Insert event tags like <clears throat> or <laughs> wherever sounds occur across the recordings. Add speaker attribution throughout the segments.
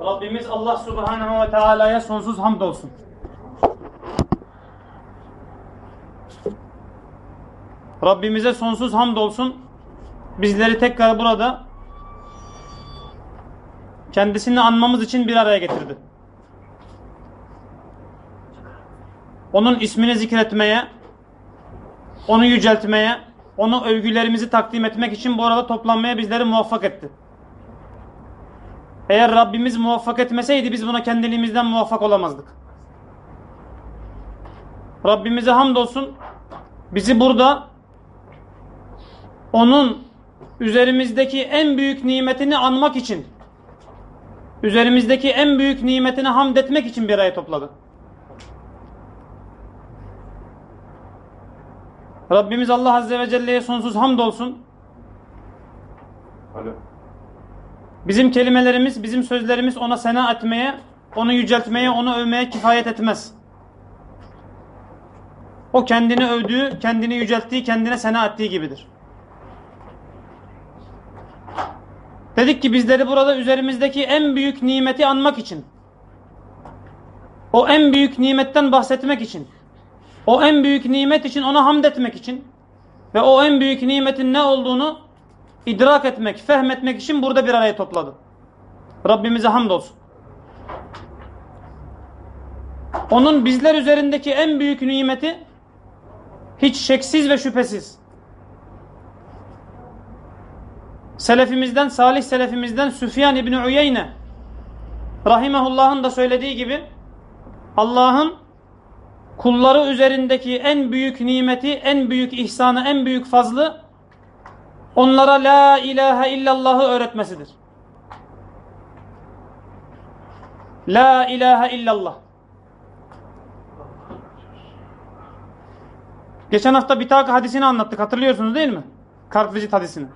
Speaker 1: Rabbimiz Allah Subhanahu ve Teala'ya sonsuz hamd olsun. Rabbimize sonsuz hamd olsun. Bizleri tekrar burada kendisini anmamız için bir araya getirdi. Onun ismini zikretmeye, onu yüceltmeye, onu övgülerimizi takdim etmek için bu arada toplanmaya bizleri muvaffak etti. Eğer Rabbimiz muvaffak etmeseydi biz buna kendiliğimizden muvaffak olamazdık. Rabbimize hamdolsun bizi burada onun üzerimizdeki en büyük nimetini anmak için üzerimizdeki en büyük nimetine hamd etmek için bir araya topladı. Rabbimiz Allah Azze ve Celle'ye sonsuz hamd olsun.
Speaker 2: Alo.
Speaker 1: Bizim kelimelerimiz, bizim sözlerimiz ona sena etmeye, onu yüceltmeye, onu övmeye kifayet etmez. O kendini övdüğü, kendini yücelttiği, kendine sena ettiği gibidir. Dedik ki bizleri burada üzerimizdeki en büyük nimeti anmak için, o en büyük nimetten bahsetmek için, o en büyük nimet için ona hamd etmek için ve o en büyük nimetin ne olduğunu idrak etmek, fehmetmek için burada bir araya topladı. Rabbimize hamdolsun. Onun bizler üzerindeki en büyük nimeti hiç şeksiz ve şüphesiz selefimizden, salih selefimizden Süfyan İbni Uyeyne rahimehullah'ın da söylediği gibi Allah'ın kulları üzerindeki en büyük nimeti, en büyük ihsanı, en büyük fazlı onlara la ilahe illallah'ı öğretmesidir. La ilahe illallah. Geçen hafta bir tane hadisini anlattık. Hatırlıyorsunuz değil mi? Kartvizit hadisini.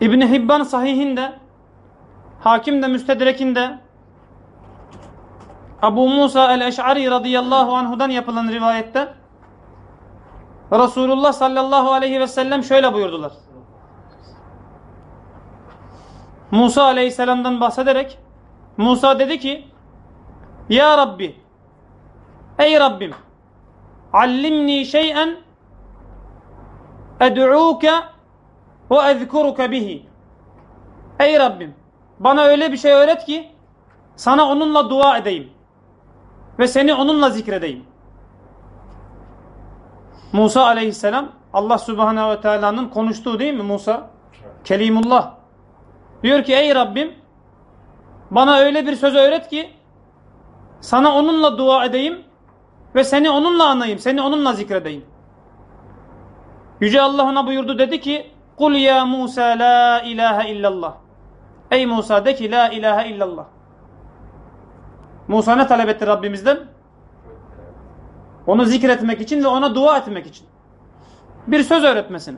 Speaker 1: İbni Hibban sahihinde Hakim de müstedrekinde Abu Musa el-Eş'ari radıyallahu anhudan yapılan rivayette Resulullah sallallahu aleyhi ve sellem şöyle buyurdular. Musa aleyhisselamdan bahsederek Musa dedi ki Ya Rabbi Ey Rabbim Allimni şey'en ed'uke ve ezkuruke bihi Ey Rabbim bana öyle bir şey öğret ki sana onunla dua edeyim ve seni onunla zikredeyim. Musa aleyhisselam Allah subhanehu ve teala'nın konuştuğu değil mi Musa? Kelimullah. Diyor ki ey Rabbim bana öyle bir söz öğret ki sana onunla dua edeyim ve seni onunla anayım, seni onunla zikredeyim. Yüce Allah ona buyurdu dedi ki Kul ya Musa la ilahe illallah. Ey Musa de ki la ilahe illallah. Musa ne talep etti Rabbimizden? Onu zikretmek için ve ona dua etmek için. Bir söz öğretmesini.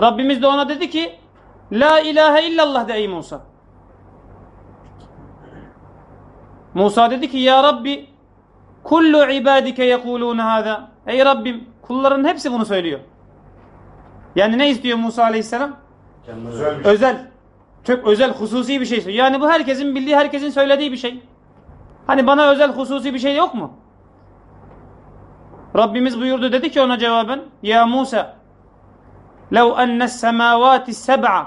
Speaker 1: Rabbimiz de ona dedi ki La ilahe illallah de ey Musa. Musa dedi ki Ya Rabbi kullu ibadike yekulune hâzâ. Ey Rabbim kulların hepsi bunu söylüyor. Yani ne istiyor Musa aleyhisselam?
Speaker 2: Bir şey.
Speaker 1: Özel. Çok özel, hususi bir şey. Yani bu herkesin bildiği, herkesin söylediği bir şey. Hani bana özel, hususi bir şey yok mu? Rabbimiz buyurdu dedi ki ona cevaben Ya Musa لَوْ أَنَّ السَّمَاوَاتِ السَّبْعَ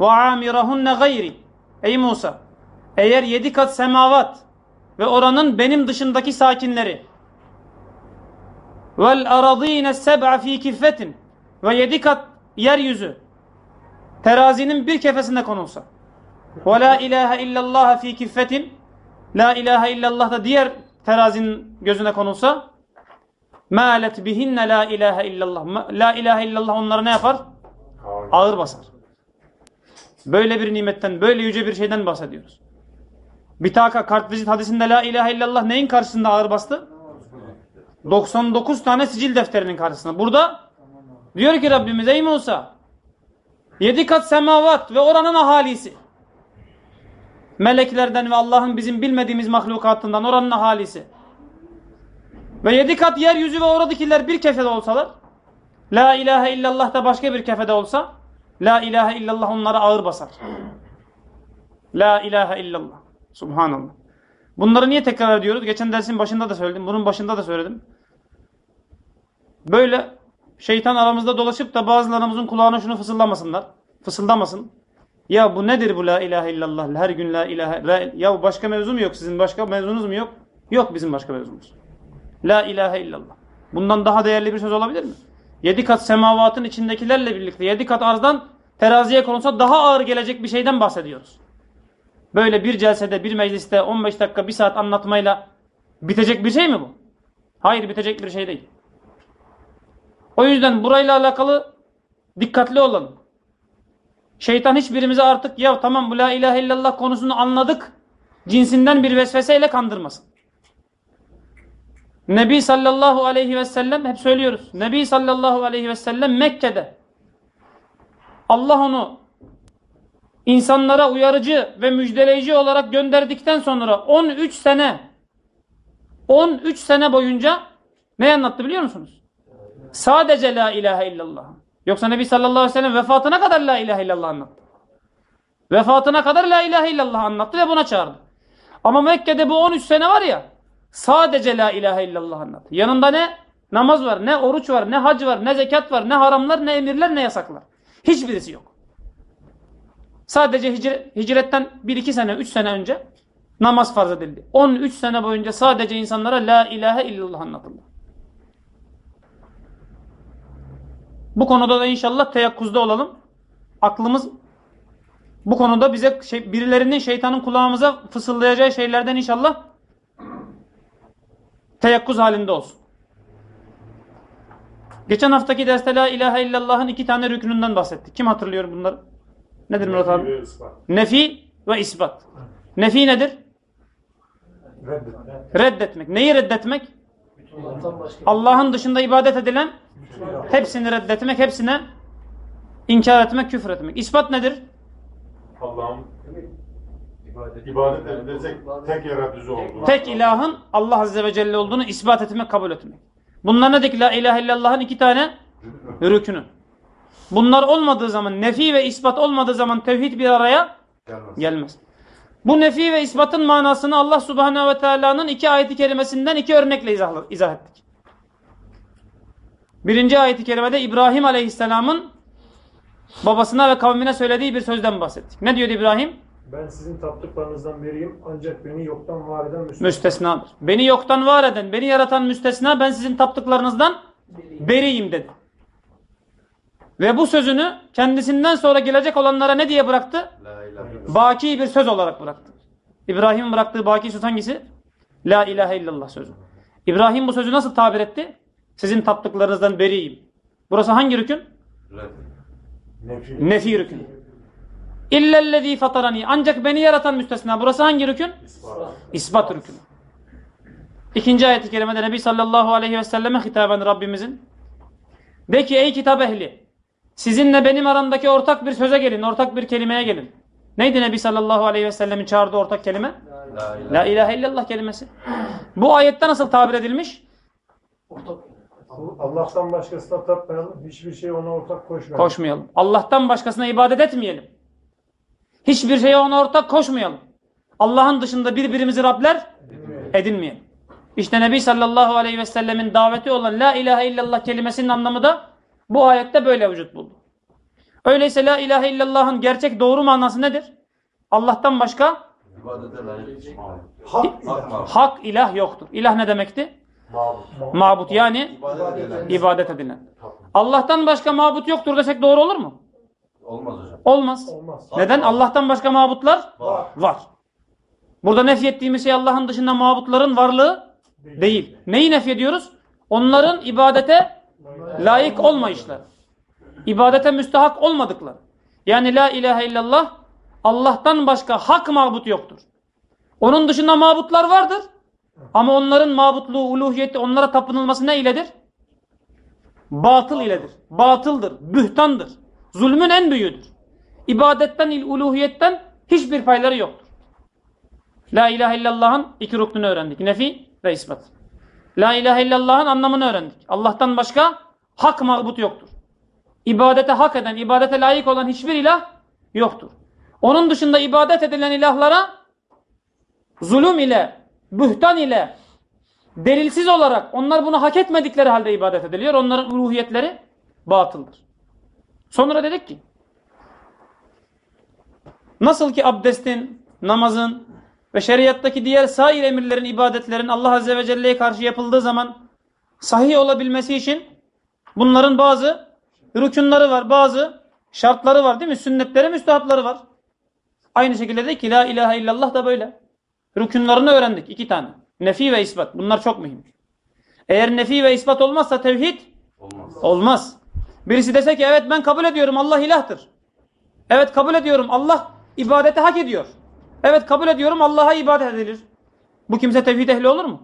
Speaker 1: وَعَامِرَهُنَّ gayri. Ey Musa eğer yedi kat semavat ve oranın benim dışındaki sakinleri vel aradîne seb'a fi kiffetin ve yedi kat yeryüzü terazinin bir kefesinde konulsa ve la ilahe illallah fi kiffetin la ilahe illallah da diğer terazinin gözüne konulsa malet bihinne la ilahe illallah la ilahe illallah onlara ne yapar?
Speaker 2: Ağır.
Speaker 1: Basar. Böyle bir nimetten, böyle yüce bir şeyden bahsediyoruz. Bitaka kartvizit hadisinde la ilahe illallah neyin karşısında ağır bastı? 99 tane sicil defterinin karşısında. Burada diyor ki Rabbimiz ey Musa yedi kat semavat ve oranın ahalisi meleklerden ve Allah'ın bizim bilmediğimiz mahlukatından oranın ahalisi ve yedi kat yeryüzü ve oradakiler bir kefede olsalar La ilahe illallah da başka bir kefede olsa La ilahe illallah onlara ağır basar. La ilahe illallah. Subhanallah. Bunları niye tekrar ediyoruz? Geçen dersin başında da söyledim. Bunun başında da söyledim. Böyle şeytan aramızda dolaşıp da bazılarımızın kulağına şunu fısıldamasınlar. Fısıldamasın. Ya bu nedir bu la ilahe illallah? Her gün la ilahe. La, ya başka mevzu mu yok sizin? Başka mevzunuz mu yok? Yok bizim başka mevzumuz. La ilahe illallah. Bundan daha değerli bir söz olabilir mi? Yedi kat semavatın içindekilerle birlikte yedi kat arzdan teraziye konulsa daha ağır gelecek bir şeyden bahsediyoruz. Böyle bir celsede, bir mecliste 15 dakika, bir saat anlatmayla bitecek bir şey mi bu? Hayır bitecek bir şey değil. O yüzden burayla alakalı dikkatli olalım. Şeytan hiçbirimize artık ya tamam bu la ilahe illallah konusunu anladık cinsinden bir vesveseyle kandırmasın. Nebi sallallahu aleyhi ve sellem hep söylüyoruz. Nebi sallallahu aleyhi ve sellem Mekke'de Allah onu insanlara uyarıcı ve müjdeleyici olarak gönderdikten sonra 13 sene 13 sene boyunca ne anlattı biliyor musunuz? Sadece la ilahe illallah. Yoksa Nebi sallallahu aleyhi ve sellem vefatına kadar la ilahe illallah anlattı. Vefatına kadar la ilahe illallah anlattı ve buna çağırdı. Ama Mekke'de bu 13 sene var ya sadece la ilahe illallah anlattı. Yanında ne? Namaz var, ne oruç var, ne hac var, ne zekat var, ne haramlar, ne emirler, ne yasaklar. Hiçbirisi yok. Sadece hicret, hicretten 1-2 sene, 3 sene önce namaz farz edildi. 13 sene boyunca sadece insanlara la ilahe illallah anlatıldı. Bu konuda da inşallah teyakkuzda olalım. Aklımız bu konuda bize şey, birilerinin şeytanın kulağımıza fısıldayacağı şeylerden inşallah teyakkuz halinde olsun. Geçen haftaki derste la ilahe illallah'ın iki tane rükününden bahsettik. Kim hatırlıyor bunları? Nedir Murat abi?
Speaker 2: Nefi ve ispat.
Speaker 1: Nefi ve ispat. Nefi nedir?
Speaker 2: Reddet.
Speaker 1: Reddetmek. Neyi reddetmek? Allah'ın dışında ibadet edilen hepsini reddetmek, hepsine inkar etmek, küfür etmek. İspat nedir?
Speaker 2: Allah'ın ibadet edilecek tek yaratıcı olduğunu.
Speaker 1: Tek ilahın Allah Azze ve Celle olduğunu ispat etmek, kabul etmek. Bunlar ne dedik? La ilahe illallah'ın iki tane rükünü. Bunlar olmadığı zaman, nefi ve ispat olmadığı zaman tevhid bir araya gelmez. Bu nefi ve ispatın manasını Allah Subhanahu ve Teala'nın iki ayeti kerimesinden iki örnekle izah, izah ettik. Birinci ayeti kerimede İbrahim Aleyhisselam'ın babasına ve kavmine söylediği bir sözden bahsettik. Ne diyordu İbrahim?
Speaker 3: Ben sizin taptıklarınızdan biriyim ancak beni yoktan var eden müstesna.
Speaker 1: Müstesnadır. Beni yoktan var eden, beni yaratan müstesna ben sizin taptıklarınızdan beriyim dedi. Ve bu sözünü kendisinden sonra gelecek olanlara ne diye bıraktı? Baki bir söz olarak bıraktı. İbrahim'in bıraktığı baki söz hangisi? La ilahe illallah sözü. İbrahim bu sözü nasıl tabir etti? Sizin taptıklarınızdan beriyim. Burası hangi rükün?
Speaker 2: Nefi.
Speaker 1: Nefi rükün. İllellezî fatarani. Ancak beni yaratan müstesna. Burası hangi rükün?
Speaker 2: İspat.
Speaker 1: İspat rükünü. İkinci ayet-i kerimede Nebi sallallahu aleyhi ve selleme hitaben Rabbimizin de ki ey kitap ehli sizinle benim aramdaki ortak bir söze gelin, ortak bir kelimeye gelin. Neydi Nebi sallallahu aleyhi ve sellemin çağırdığı ortak kelime? La ilahe illallah kelimesi. Bu ayette nasıl tabir edilmiş?
Speaker 3: Allah'tan başkasına tapmayalım. Hiçbir şey ona ortak koşmayalım.
Speaker 1: Koşmayalım. Allah'tan başkasına ibadet etmeyelim. Hiçbir şeye ona ortak koşmayalım. Allah'ın dışında birbirimizi Rabler edinmeyelim. İşte Nebi sallallahu aleyhi ve sellemin daveti olan La ilahe illallah kelimesinin anlamı da bu ayette böyle vücut buldu. Öyleyse La ilahe illallah'ın gerçek doğru manası nedir? Allah'tan başka
Speaker 3: Hak
Speaker 1: hak ilah yoktur. İlah ne demekti?
Speaker 2: Mabut.
Speaker 1: Mabut yani ibadet edilen. Allah'tan başka mabut yoktur desek doğru olur mu?
Speaker 4: Olmaz hocam.
Speaker 1: Olmaz.
Speaker 3: olmaz.
Speaker 1: Neden? Allah'tan başka mabutlar
Speaker 4: Var.
Speaker 1: var. Burada nefy ettiğimiz şey Allah'ın dışında mabutların varlığı değil. Neyi nefy ediyoruz? Onların ibadete layık olmayışları. İbadete müstahak olmadıkları. Yani la ilahe illallah Allah'tan başka hak mabut yoktur. Onun dışında mabutlar vardır. Ama onların mabutluğu, uluhiyeti, onlara tapınılması ne iledir? Batıl iledir. Batıldır, bühtandır. Zulmün en büyüğüdür. İbadetten, uluhiyetten hiçbir payları yoktur. La ilahe illallah'ın iki ruknunu öğrendik. Nefi ve ispat. La ilahe illallah'ın anlamını öğrendik. Allah'tan başka hak mabut yoktur. İbadete hak eden, ibadete layık olan hiçbir ilah yoktur. Onun dışında ibadet edilen ilahlara zulüm ile, bühtan ile, delilsiz olarak onlar bunu hak etmedikleri halde ibadet ediliyor. Onların ruhiyetleri batıldır. Sonra dedik ki nasıl ki abdestin, namazın ve şeriattaki diğer sair emirlerin, ibadetlerin Allah Azze ve Celle'ye karşı yapıldığı zaman sahih olabilmesi için bunların bazı rükunları var, bazı şartları var değil mi? Sünnetleri, müstehapları var. Aynı şekilde de ki la ilahe illallah da böyle. Rükunlarını öğrendik iki tane. Nefi ve isbat. Bunlar çok mühim. Eğer nefi ve ispat olmazsa tevhid
Speaker 4: Olmaz.
Speaker 1: olmaz. Birisi dese ki evet ben kabul ediyorum Allah ilahtır. Evet kabul ediyorum Allah ibadeti hak ediyor. Evet kabul ediyorum Allah'a ibadet edilir. Bu kimse tevhid ehli olur mu?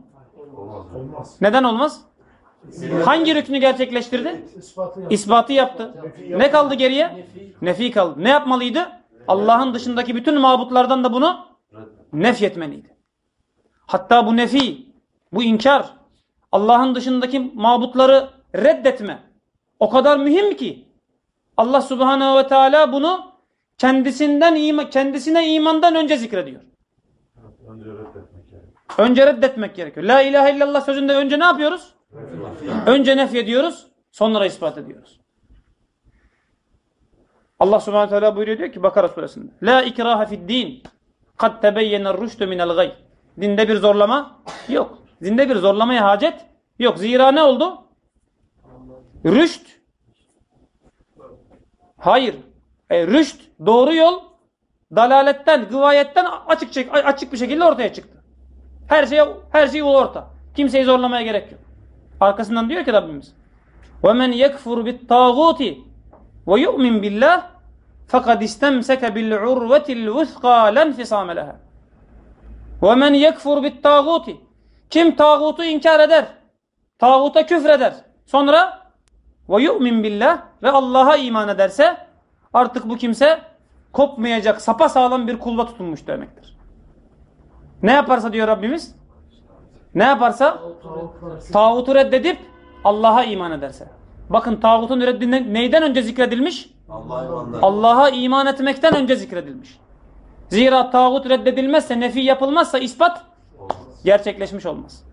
Speaker 4: Olmaz.
Speaker 1: Neden olmaz? Hangi rüknü gerçekleştirdi?
Speaker 3: İspatı yap.
Speaker 1: İspatı yaptı. Ne kaldı geriye? Nefi kaldı. Ne yapmalıydı? Allah'ın dışındaki bütün mabutlardan da bunu nefyetmeliydi. Hatta bu nefi, bu inkar, Allah'ın dışındaki mabutları reddetme o kadar mühim ki Allah Subhanahu ve Teala bunu kendisinden ima, kendisine imandan önce zikrediyor.
Speaker 2: Önce reddetmek gerekiyor.
Speaker 1: Önce reddetmek gerekiyor. La ilahe illallah sözünde önce ne yapıyoruz? Önce nefyediyoruz, sonra ispat ediyoruz. Allah Subhanahu Teala buyuruyor diyor ki Bakara suresinde. La ikraha fid din. Kad tebeyyene rüştü minel gay. Dinde bir zorlama yok. Dinde bir zorlamaya hacet yok. Zira ne oldu? Rüşt. Hayır. E, rüşt, doğru yol dalaletten, gıvayetten açık açık bir şekilde ortaya çıktı. Her şey her şey orta. Kimseyi zorlamaya gerek yok. Arkasından diyor ki Rabbimiz: "Ve men yekfur bit tağuti ve yu'min billah fakat istemseke bil urvetil vuthqa len fisame leha." Ve men yekfur bit tağuti kim tağutu inkar eder, tağuta küfreder. Sonra ve yu'min billah ve Allah'a iman ederse artık bu kimse kopmayacak sapasağlam bir kulba tutunmuş demektir. Ne yaparsa diyor Rabbimiz? Ne yaparsa? Tağutu reddedip Allah'a iman ederse. Bakın tağutun reddinden neyden önce zikredilmiş?
Speaker 4: Allah'a
Speaker 1: iman etmekten önce zikredilmiş. Zira tağut reddedilmezse, nefi yapılmazsa ispat gerçekleşmiş olmaz.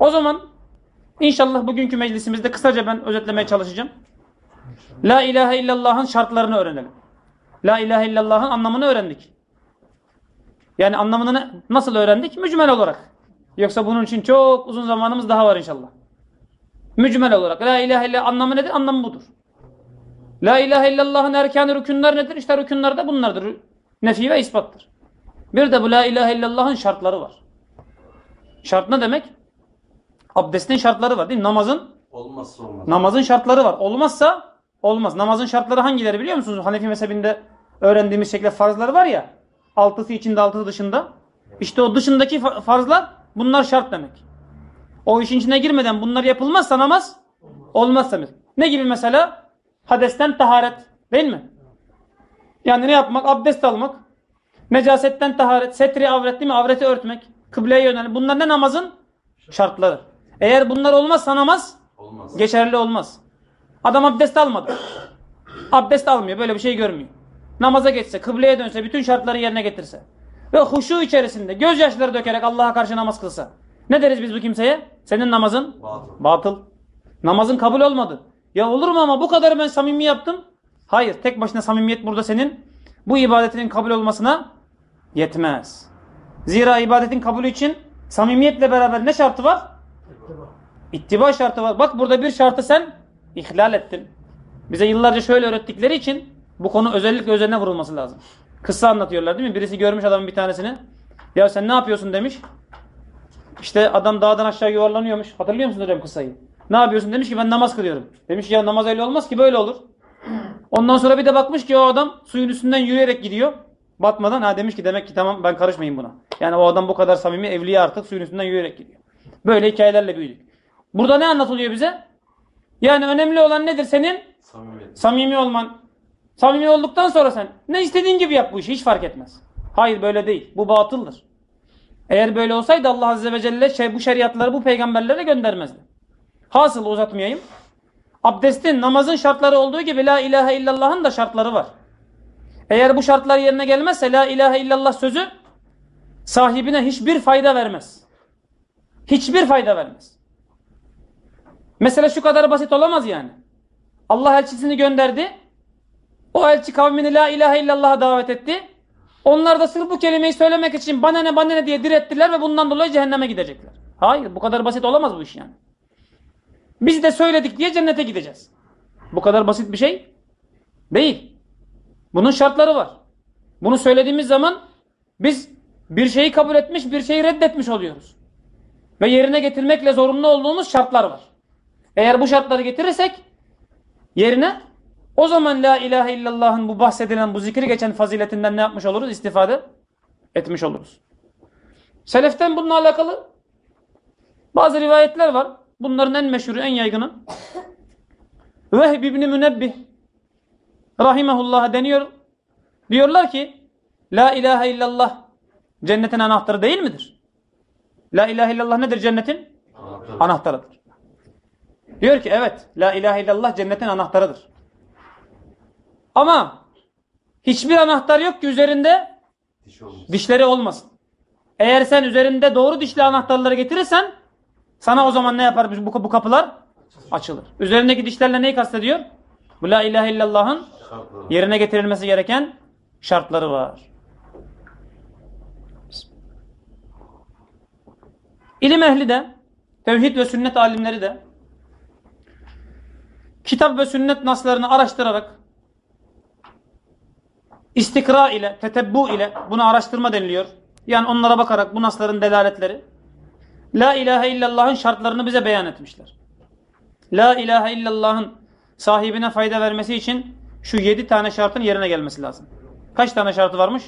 Speaker 1: O zaman inşallah bugünkü meclisimizde kısaca ben özetlemeye çalışacağım. La ilahe illallah'ın şartlarını öğrenelim. La ilahe illallah'ın anlamını öğrendik. Yani anlamını nasıl öğrendik? Mücmel olarak. Yoksa bunun için çok uzun zamanımız daha var inşallah. Mücmel olarak. La ilahe illallah anlamı nedir? Anlamı budur. La ilahe illallah'ın erkanı rükünler nedir? İşte rükünler de bunlardır. Nefi ve ispattır. Bir de bu la ilahe illallah'ın şartları var. Şart ne demek? Abdestin şartları var değil mi? Namazın
Speaker 4: Olmazsa olmaz.
Speaker 1: namazın şartları var. Olmazsa olmaz. Namazın şartları hangileri biliyor musunuz? Hanefi mezhebinde öğrendiğimiz şekilde farzlar var ya. Altısı içinde altısı dışında. İşte o dışındaki fa- farzlar bunlar şart demek. O işin içine girmeden bunlar yapılmazsa namaz olmaz demek. Ne gibi mesela? Hadesten taharet değil mi? Yani ne yapmak? Abdest almak. Necasetten taharet, setri avret değil mi? Avreti örtmek, kıbleye yönelmek. Bunlar ne namazın? Şartları. Eğer bunlar olmazsa namaz
Speaker 4: Olmaz.
Speaker 1: geçerli olmaz. Adam abdest almadı. <clears throat> Abdest almıyor. Böyle bir şey görmüyor. Namaza geçse, kıbleye dönse, bütün şartları yerine getirse ve huşu içerisinde gözyaşları dökerek Allah'a karşı namaz kılsa. Ne deriz biz bu kimseye? Senin namazın
Speaker 4: Batıl.
Speaker 1: batıl. Namazın kabul olmadı. Ya olur mu ama bu kadar ben samimi yaptım. Hayır, tek başına samimiyet burada senin bu ibadetinin kabul olmasına yetmez. Zira ibadetin kabulü için samimiyetle beraber ne şartı var? İttiba şartı var. Bak burada bir şartı sen ihlal ettin. Bize yıllarca şöyle öğrettikleri için bu konu özellikle üzerine vurulması lazım. Kıssa anlatıyorlar değil mi? Birisi görmüş adamın bir tanesini. Ya sen ne yapıyorsun demiş. İşte adam dağdan aşağı yuvarlanıyormuş. Hatırlıyor musun hocam kıssayı? Ne yapıyorsun? Demiş ki ben namaz kılıyorum. Demiş ya namaz öyle olmaz ki böyle olur. Ondan sonra bir de bakmış ki o adam suyun üstünden yürüyerek gidiyor. Batmadan ha demiş ki demek ki tamam ben karışmayayım buna. Yani o adam bu kadar samimi evliya artık suyun üstünden yürüyerek gidiyor. Böyle hikayelerle büyüdük. Burada ne anlatılıyor bize? Yani önemli olan nedir senin?
Speaker 4: Samimiyet.
Speaker 1: Samimi olman. Samimi olduktan sonra sen ne istediğin gibi yap bu işi hiç fark etmez. Hayır böyle değil. Bu batıldır. Eğer böyle olsaydı Allah Azze ve Celle şey, bu şeriatları bu peygamberlere göndermezdi. Hasıl uzatmayayım. abdestin, namazın şartları olduğu gibi la ilahe illallah'ın da şartları var. Eğer bu şartlar yerine gelmezse la ilahe illallah sözü sahibine hiçbir fayda vermez. Hiçbir fayda vermez. Mesela şu kadar basit olamaz yani. Allah elçisini gönderdi. O elçi kavmini la ilahe illallah'a davet etti. Onlar da sırf bu kelimeyi söylemek için bana ne bana ne diye direttiler ve bundan dolayı cehenneme gidecekler. Hayır bu kadar basit olamaz bu iş yani. Biz de söyledik diye cennete gideceğiz. Bu kadar basit bir şey değil. Bunun şartları var. Bunu söylediğimiz zaman biz bir şeyi kabul etmiş bir şeyi reddetmiş oluyoruz. Ve yerine getirmekle zorunlu olduğumuz şartlar var. Eğer bu şartları getirirsek yerine o zaman la ilahe illallah'ın bu bahsedilen bu zikri geçen faziletinden ne yapmış oluruz? İstifade etmiş oluruz. Seleften bununla alakalı bazı rivayetler var. Bunların en meşhuru, en yaygını. Vehb ibn Münebbih Rahimehullah deniyor. Diyorlar ki La ilahe illallah cennetin anahtarı değil midir? La ilahe illallah nedir cennetin?
Speaker 4: Anahtarı.
Speaker 1: Anahtarıdır. Diyor ki evet La ilahe illallah cennetin anahtarıdır. Ama hiçbir anahtar yok ki üzerinde
Speaker 4: Diş
Speaker 1: dişleri olmasın. Eğer sen üzerinde doğru dişli anahtarları getirirsen sana o zaman ne yapar bu, bu kapılar? Açılır. Üzerindeki dişlerle neyi kastediyor? Bu la ilahe illallah'ın yerine getirilmesi gereken şartları var. İlim ehli de, tevhid ve sünnet alimleri de kitap ve sünnet naslarını araştırarak istikra ile, tetebbu ile buna araştırma deniliyor. Yani onlara bakarak bu nasların delaletleri La ilahe illallah'ın şartlarını bize beyan etmişler. La ilahe illallah'ın sahibine fayda vermesi için şu yedi tane şartın yerine gelmesi lazım. Kaç tane şartı varmış?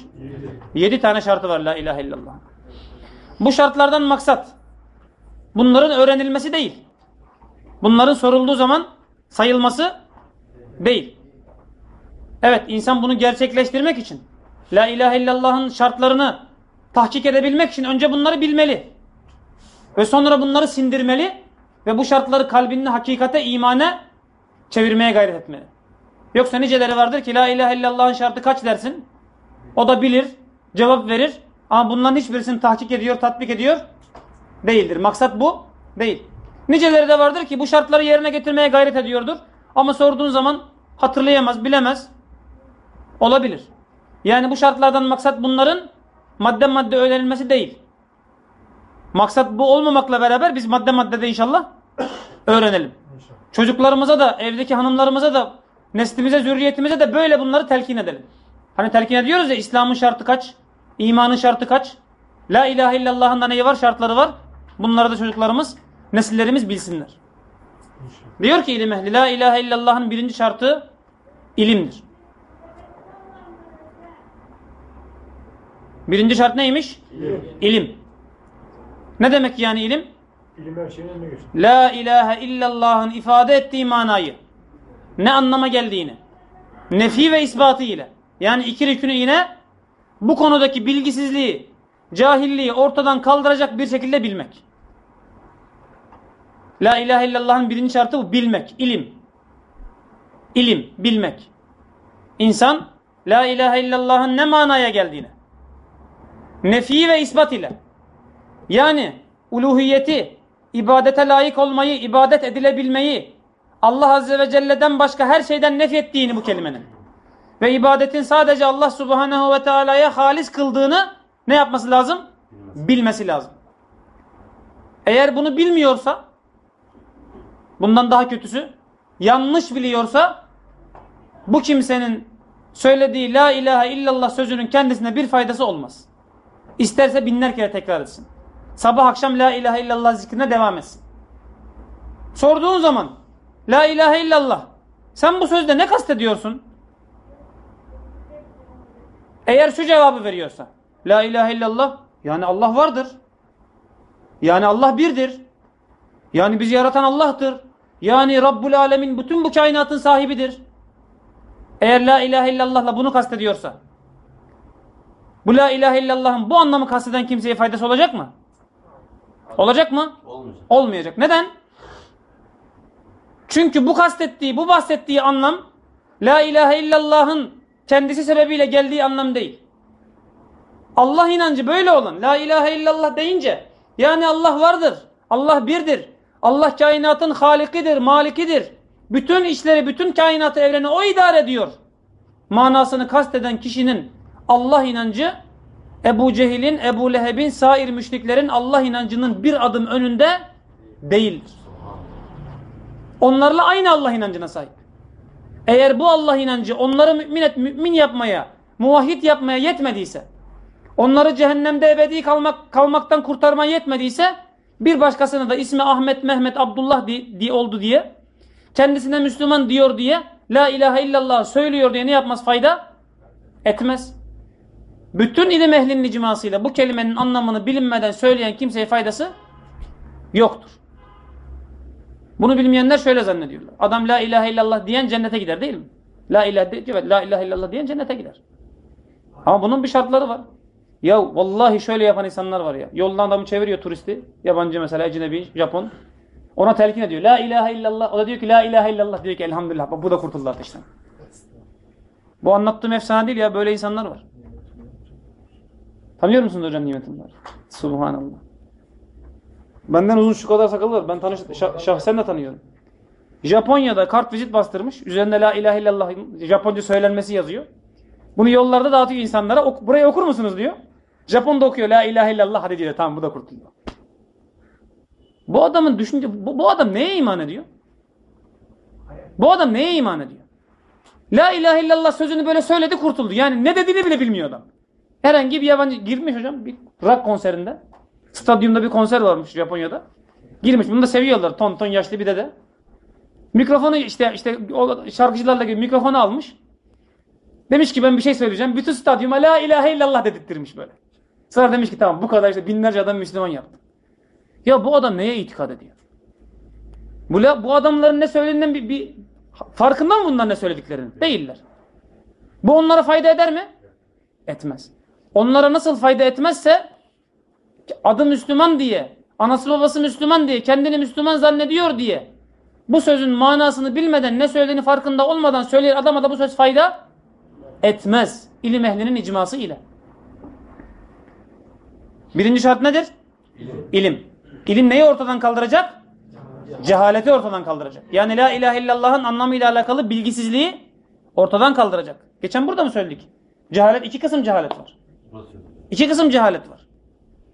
Speaker 1: Yedi tane şartı var la ilahe illallah. Bu şartlardan maksat bunların öğrenilmesi değil. Bunların sorulduğu zaman sayılması değil. Evet insan bunu gerçekleştirmek için la ilahe illallah'ın şartlarını tahkik edebilmek için önce bunları bilmeli. Ve sonra bunları sindirmeli ve bu şartları kalbinin hakikate, imane çevirmeye gayret etmeli. Yoksa niceleri vardır ki la ilahe illallah'ın şartı kaç dersin? O da bilir, cevap verir ama bunların hiçbirisini tahkik ediyor, tatbik ediyor değildir. Maksat bu değil. Niceleri de vardır ki bu şartları yerine getirmeye gayret ediyordur ama sorduğun zaman hatırlayamaz, bilemez. Olabilir. Yani bu şartlardan maksat bunların madde madde öğrenilmesi değil. Maksat bu olmamakla beraber biz madde maddede inşallah öğrenelim. Çocuklarımıza da, evdeki hanımlarımıza da, neslimize, zürriyetimize de böyle bunları telkin edelim. Hani telkin ediyoruz ya İslam'ın şartı kaç? İmanın şartı kaç? La ilahe illallah'ın da neyi var? Şartları var. Bunları da çocuklarımız, nesillerimiz bilsinler. Diyor ki ilim ehli, La ilahe illallah'ın birinci şartı ilimdir. Birinci şart neymiş?
Speaker 3: İlim.
Speaker 1: İlim. Ne demek yani ilim?
Speaker 3: İlim her şeyin önüne geçti.
Speaker 1: La ilahe illallah'ın ifade ettiği manayı, ne anlama geldiğini, nefi ve ispatı ile, yani iki rükünü yine bu konudaki bilgisizliği, cahilliği ortadan kaldıracak bir şekilde bilmek. La ilahe illallah'ın birinci şartı bu, bilmek, ilim. İlim, bilmek. İnsan, La ilahe illallah'ın ne manaya geldiğini, nefi ve ispat ile, yani uluhiyeti, ibadete layık olmayı, ibadet edilebilmeyi, Allah Azze ve Celle'den başka her şeyden nefyettiğini bu kelimenin. Ve ibadetin sadece Allah Subhanahu ve Teala'ya halis kıldığını ne yapması lazım? Bilmesi lazım. Eğer bunu bilmiyorsa, bundan daha kötüsü, yanlış biliyorsa, bu kimsenin söylediği La ilahe illallah sözünün kendisine bir faydası olmaz. İsterse binler kere tekrar etsin. Sabah akşam la ilahe illallah zikrine devam etsin. Sorduğun zaman la ilahe illallah sen bu sözde ne kastediyorsun? Eğer şu cevabı veriyorsa la ilahe illallah yani Allah vardır. Yani Allah birdir. Yani bizi yaratan Allah'tır. Yani Rabbul Alemin bütün bu kainatın sahibidir. Eğer la ilahe illallahla bunu kastediyorsa bu la ilahe illallah'ın bu anlamı kasteden kimseye faydası olacak mı? Olacak mı?
Speaker 4: Olmayacak.
Speaker 1: Olmayacak. Neden? Çünkü bu kastettiği, bu bahsettiği anlam La ilahe illallah'ın kendisi sebebiyle geldiği anlam değil. Allah inancı böyle olan La ilahe illallah deyince yani Allah vardır, Allah birdir, Allah kainatın halikidir, malikidir. Bütün işleri, bütün kainatı, evreni o idare ediyor. Manasını kasteden kişinin Allah inancı Ebu Cehil'in, Ebu Leheb'in, sair müşriklerin Allah inancının bir adım önünde değildir. Onlarla aynı Allah inancına sahip. Eğer bu Allah inancı onları mümin, et, mümin yapmaya, muvahhid yapmaya yetmediyse, onları cehennemde ebedi kalmak, kalmaktan kurtarmaya yetmediyse, bir başkasına da ismi Ahmet, Mehmet, Abdullah diye, diye oldu diye, kendisine Müslüman diyor diye, La ilahe illallah söylüyor diye ne yapmaz fayda? Etmez. Bütün ilim ehlinin icmasıyla bu kelimenin anlamını bilinmeden söyleyen kimseye faydası yoktur. Bunu bilmeyenler şöyle zannediyorlar. Adam la ilahe illallah diyen cennete gider değil mi? La ilahe, evet, la ilahe illallah diyen cennete gider. Ama bunun bir şartları var. Ya vallahi şöyle yapan insanlar var ya. Yoldan adamı çeviriyor turisti. Yabancı mesela ecnebi, Japon. Ona telkin ediyor. La ilahe illallah. O da diyor ki la ilahe illallah. Diyor ki elhamdülillah. Bu da kurtuldu ateşten. Bu anlattığım efsane değil ya. Böyle insanlar var. Tanıyor musunuz hocam nimetim var? Subhanallah. Benden uzun şu kadar sakalı var. Ben tanış şah- şahsen de tanıyorum. Japonya'da kart vizit bastırmış. Üzerinde la ilahe illallah Japonca söylenmesi yazıyor. Bunu yollarda dağıtıyor insanlara. Ok, burayı okur musunuz diyor. Japon da okuyor la ilahe illallah hadi diyor. Tamam bu da kurtuldu. Bu adamın düşünce bu, bu adam neye iman ediyor? Bu adam neye iman ediyor? La ilahe illallah sözünü böyle söyledi kurtuldu. Yani ne dediğini bile bilmiyor adam. Herhangi bir yabancı girmiş hocam bir rock konserinde. Stadyumda bir konser varmış Japonya'da. Girmiş. Bunu da seviyorlar. Ton ton yaşlı bir dede. Mikrofonu işte işte şarkıcılarla gibi mikrofonu almış. Demiş ki ben bir şey söyleyeceğim. Bütün stadyuma la ilahe illallah dedirttirmiş böyle. Sonra demiş ki tamam bu kadar işte binlerce adam Müslüman yaptı. Ya bu adam neye itikad ediyor? Bu, bu adamların ne söylediğinden bir, bir farkında mı bunlar ne söylediklerinin? Değiller. Bu onlara fayda eder mi? Etmez. Onlara nasıl fayda etmezse adı Müslüman diye, anası babası Müslüman diye, kendini Müslüman zannediyor diye bu sözün manasını bilmeden ne söylediğini farkında olmadan söyleyen adama da bu söz fayda etmez. İlim ehlinin icması ile. Birinci şart nedir? İlim. İlim neyi ortadan kaldıracak? Cehaleti ortadan kaldıracak. Yani la ilahe illallah'ın anlamıyla alakalı bilgisizliği ortadan kaldıracak. Geçen burada mı söyledik? Cehalet, iki kısım cehalet var. İki kısım cehalet var.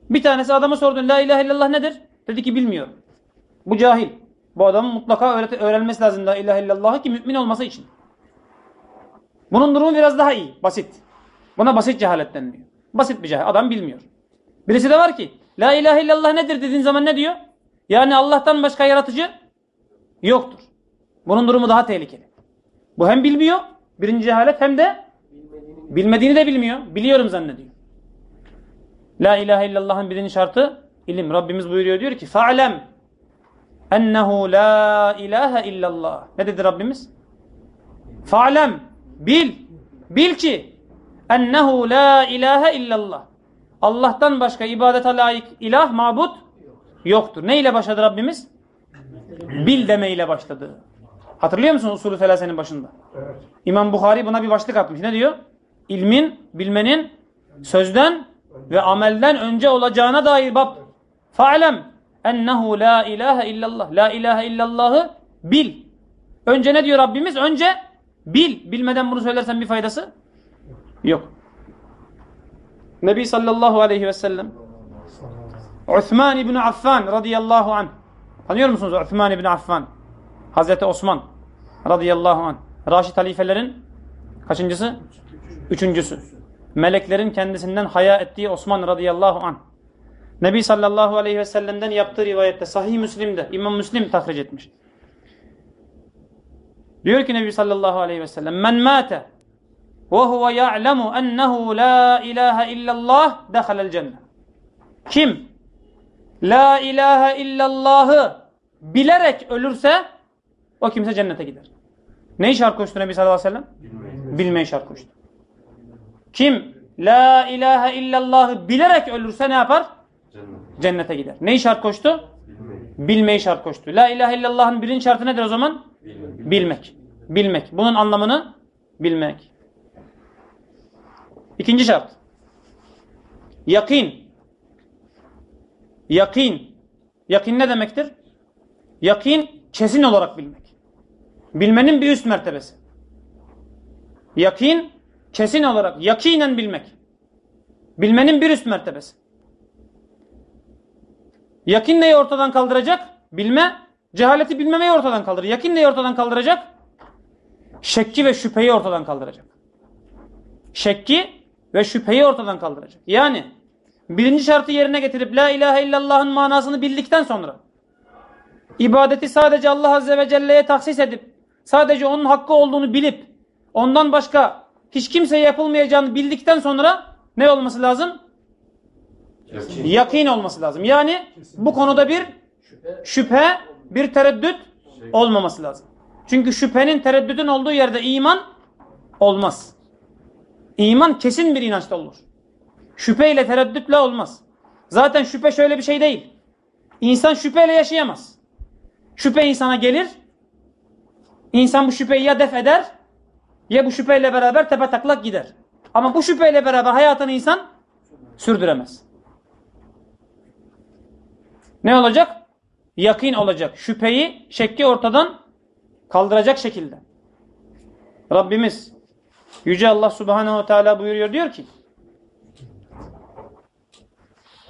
Speaker 1: Bir tanesi adama sordun la ilahe illallah nedir? Dedi ki bilmiyorum. Bu cahil. Bu adamın mutlaka öğret öğrenmesi lazım la ilahe illallah'ı ki mümin olması için. Bunun durumu biraz daha iyi. Basit. Buna basit cehalet deniliyor. Basit bir cehalet. Adam bilmiyor. Birisi de var ki la ilahe illallah nedir dediğin zaman ne diyor? Yani Allah'tan başka yaratıcı yoktur. Bunun durumu daha tehlikeli. Bu hem bilmiyor birinci cehalet hem de bilmediğini de bilmiyor. Biliyorum zannediyor. La ilahe illallah'ın birinci şartı ilim. Rabbimiz buyuruyor diyor ki fa'lem ennehu la ilahe illallah. Ne dedi Rabbimiz? Fa'lem bil bil ki ennehu la ilahe illallah. Allah'tan başka ibadete layık ilah, mabut yoktur. Ne ile başladı Rabbimiz? Bil demeyle başladı. Hatırlıyor musun usulü felasenin başında?
Speaker 3: Evet.
Speaker 1: İmam Bukhari buna bir başlık atmış. Ne diyor? İlmin, bilmenin sözden ve amelden önce olacağına dair bab. Fa'lem ennehu la ilahe illallah. La ilahe illallahı bil. Önce ne diyor Rabbimiz? Önce bil. Bilmeden bunu söylersen bir faydası yok. Nebi sallallahu aleyhi ve sellem Osman İbni Affan radıyallahu anh. Tanıyor musunuz Osman İbni Affan? Hazreti Osman radıyallahu anh. Raşid halifelerin kaçıncısı? Üçüncüsü. Meleklerin kendisinden haya ettiği Osman radıyallahu anh. Nebi sallallahu aleyhi ve sellem'den yaptığı rivayette Sahih Müslim'de İmam Müslim tahric etmiş. Diyor ki Nebi sallallahu aleyhi ve sellem Men mâte ve huve ya'lemu ennehu la ilahe illallah dehalel cennet. Kim la ilahe illallahı bilerek ölürse o kimse cennete gider. Neyi şart koştu Nebi sallallahu aleyhi ve sellem?
Speaker 4: Bilmeyin.
Speaker 1: Bilmeyi şart koştu. Kim la ilahe illallahı bilerek ölürse ne yapar?
Speaker 4: Cennet.
Speaker 1: Cennete gider. Neyi şart koştu?
Speaker 4: Bilmeyin.
Speaker 1: Bilmeyi şart koştu. La ilahe illallah'ın birinci şartı nedir o zaman? Bilmek. Bilmek. Bunun anlamını bilmek. İkinci şart. Yakin. Yakin. Yakin ne demektir? Yakin kesin olarak bilmek. Bilmenin bir üst mertebesi. Yakin kesin olarak yakinen bilmek. Bilmenin bir üst mertebesi. Yakin neyi ortadan kaldıracak? Bilme. Cehaleti bilmemeyi ortadan kaldırır. Yakin neyi ortadan kaldıracak? Şekki ve şüpheyi ortadan kaldıracak. Şekki ve şüpheyi ortadan kaldıracak. Yani birinci şartı yerine getirip La ilahe illallah'ın manasını bildikten sonra ibadeti sadece Allah Azze ve Celle'ye tahsis edip sadece onun hakkı olduğunu bilip ondan başka hiç kimseye yapılmayacağını bildikten sonra ne olması lazım? Yakin olması lazım. Yani bu konuda bir şüphe, bir tereddüt olmaması lazım. Çünkü şüphenin, tereddüdün olduğu yerde iman olmaz. İman kesin bir inançta olur. Şüpheyle, tereddütle olmaz. Zaten şüphe şöyle bir şey değil. İnsan şüpheyle yaşayamaz. Şüphe insana gelir. İnsan bu şüpheyi ya def eder ya bu şüpheyle beraber tepe taklak gider. Ama bu şüpheyle beraber hayatını insan sürdüremez. Ne olacak? Yakin olacak. Şüpheyi, şekki ortadan kaldıracak şekilde. Rabbimiz Yüce Allah Subhanahu ve Teala buyuruyor diyor ki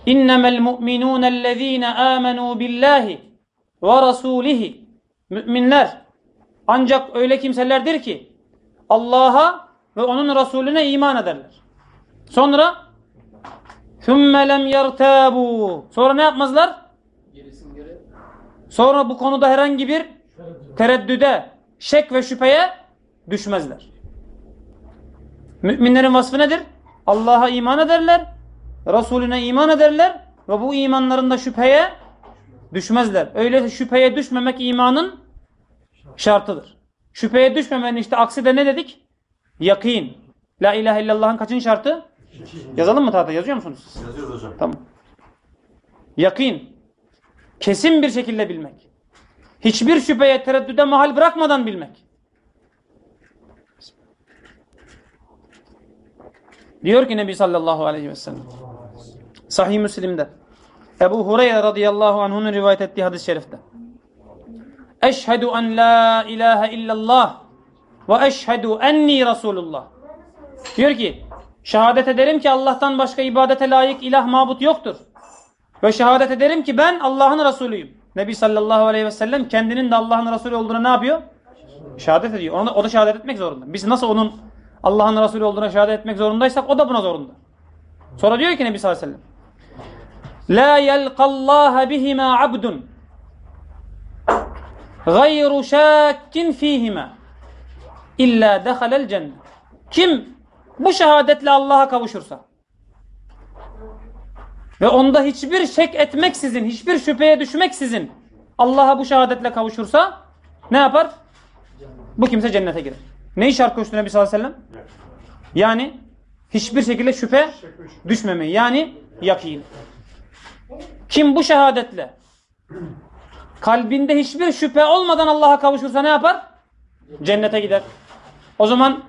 Speaker 1: İnnemel mu'minûnellezîne âmenû billâhi ve rasûlihi Müminler ancak öyle kimselerdir ki Allah'a ve onun Resulüne iman ederler. Sonra ثُمَّ لَمْ يَرْتَابُوا Sonra ne yapmazlar? Sonra bu konuda herhangi bir tereddüde, şek ve şüpheye düşmezler. Müminlerin vasfı nedir? Allah'a iman ederler, Resulüne iman ederler ve bu imanlarında şüpheye düşmezler. Öyleyse şüpheye düşmemek imanın şartıdır. Şüpheye düşmemenin işte aksi de ne dedik? Yakin. La ilahe illallah'ın kaçın şartı? Yazalım mı tahta? Yazıyor musunuz siz?
Speaker 4: Yazıyoruz hocam.
Speaker 1: Tamam. Yakin. Kesin bir şekilde bilmek. Hiçbir şüpheye, tereddüde mahal bırakmadan bilmek. Diyor ki Nebi sallallahu aleyhi ve sellem. Sahih Müslim'de. Ebu Hureyre radıyallahu anh'un rivayet ettiği hadis-i şerifte. Eşhedü en la ilahe illallah ve eşhedü enni Resulullah. Diyor ki şehadet ederim ki Allah'tan başka ibadete layık ilah mabut yoktur. Ve şehadet ederim ki ben Allah'ın Resulüyüm. Nebi sallallahu aleyhi ve sellem kendinin de Allah'ın Resulü olduğuna ne yapıyor? Şehadet ediyor. Ona, o da şehadet etmek zorunda. Biz nasıl onun Allah'ın Resulü olduğuna şehadet etmek zorundaysak o da buna zorunda. Sonra diyor ki Nebi sallallahu aleyhi ve sellem La yelqallaha bihima abdun gayru şakkin fihima illa dehalel cennet. Kim bu şehadetle Allah'a kavuşursa ve onda hiçbir şek etmeksizin, hiçbir şüpheye düşmeksizin Allah'a bu şehadetle kavuşursa ne yapar? Bu kimse cennete girer. Neyi şart koştu Nebi sallallahu aleyhi ve sellem? Yani hiçbir şekilde şüphe düşmemeyi. Yani yakin. Kim bu şehadetle kalbinde hiçbir şüphe olmadan Allah'a kavuşursa ne yapar? Cennete gider. O zaman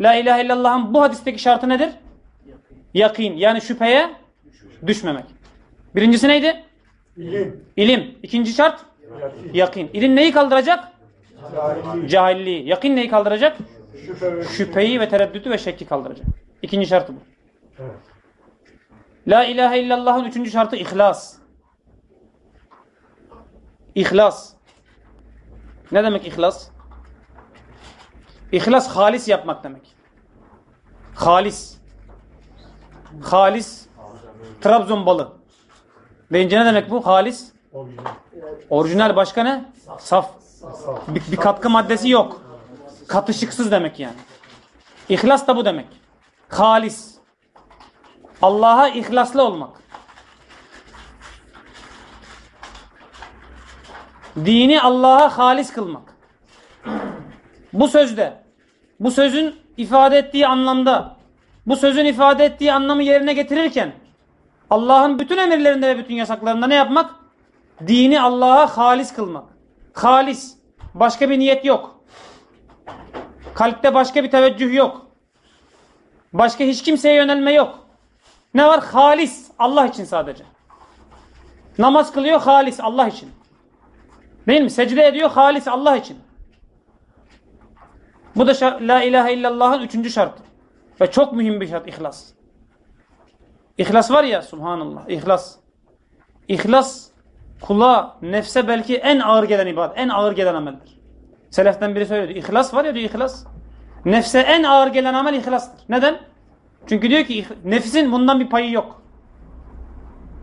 Speaker 1: La ilahe illallah'ın bu hadisteki şartı nedir? Yakin. Yani şüpheye düşmemek. Birincisi neydi?
Speaker 3: İlim,
Speaker 1: İlim. İkinci şart?
Speaker 3: yakin,
Speaker 1: Yakin. İlim neyi kaldıracak? Cahilliği. Yakin neyi kaldıracak?
Speaker 3: şüphe
Speaker 1: Şüpheyi ve tereddütü ve şekki kaldıracak. İkinci şartı bu.
Speaker 3: Evet.
Speaker 1: La ilahe illallah'ın üçüncü şartı ihlas. İhlas. Ne demek ihlas? İhlas halis yapmak demek. Halis. Halis. Trabzon balı. Deyince ne demek bu? Halis.
Speaker 3: orijinal,
Speaker 1: Orijinal başka ne? Saf.
Speaker 3: saf.
Speaker 1: Bir, bir katkı maddesi yok. Katışıksız demek yani. İhlas da bu demek. Halis. Allah'a ihlaslı olmak. Dini Allah'a halis kılmak. Bu sözde, bu sözün ifade ettiği anlamda, bu sözün ifade ettiği anlamı yerine getirirken Allah'ın bütün emirlerinde ve bütün yasaklarında ne yapmak? Dini Allah'a halis kılmak. Halis. Başka bir niyet yok. Kalpte başka bir teveccüh yok. Başka hiç kimseye yönelme yok. Ne var? Halis. Allah için sadece. Namaz kılıyor halis Allah için. Değil mi? Secde ediyor halis Allah için. Bu da La ilahe illallah'ın üçüncü şartı. Ve çok mühim bir şart ihlas. İhlas var ya subhanallah ihlas. İhlas kula, nefse belki en ağır gelen ibadet, en ağır gelen ameldir. Seleften biri söylüyordu. İhlas var ya diyor ihlas. Nefse en ağır gelen amel ihlastır. Neden? Çünkü diyor ki nefsin bundan bir payı yok.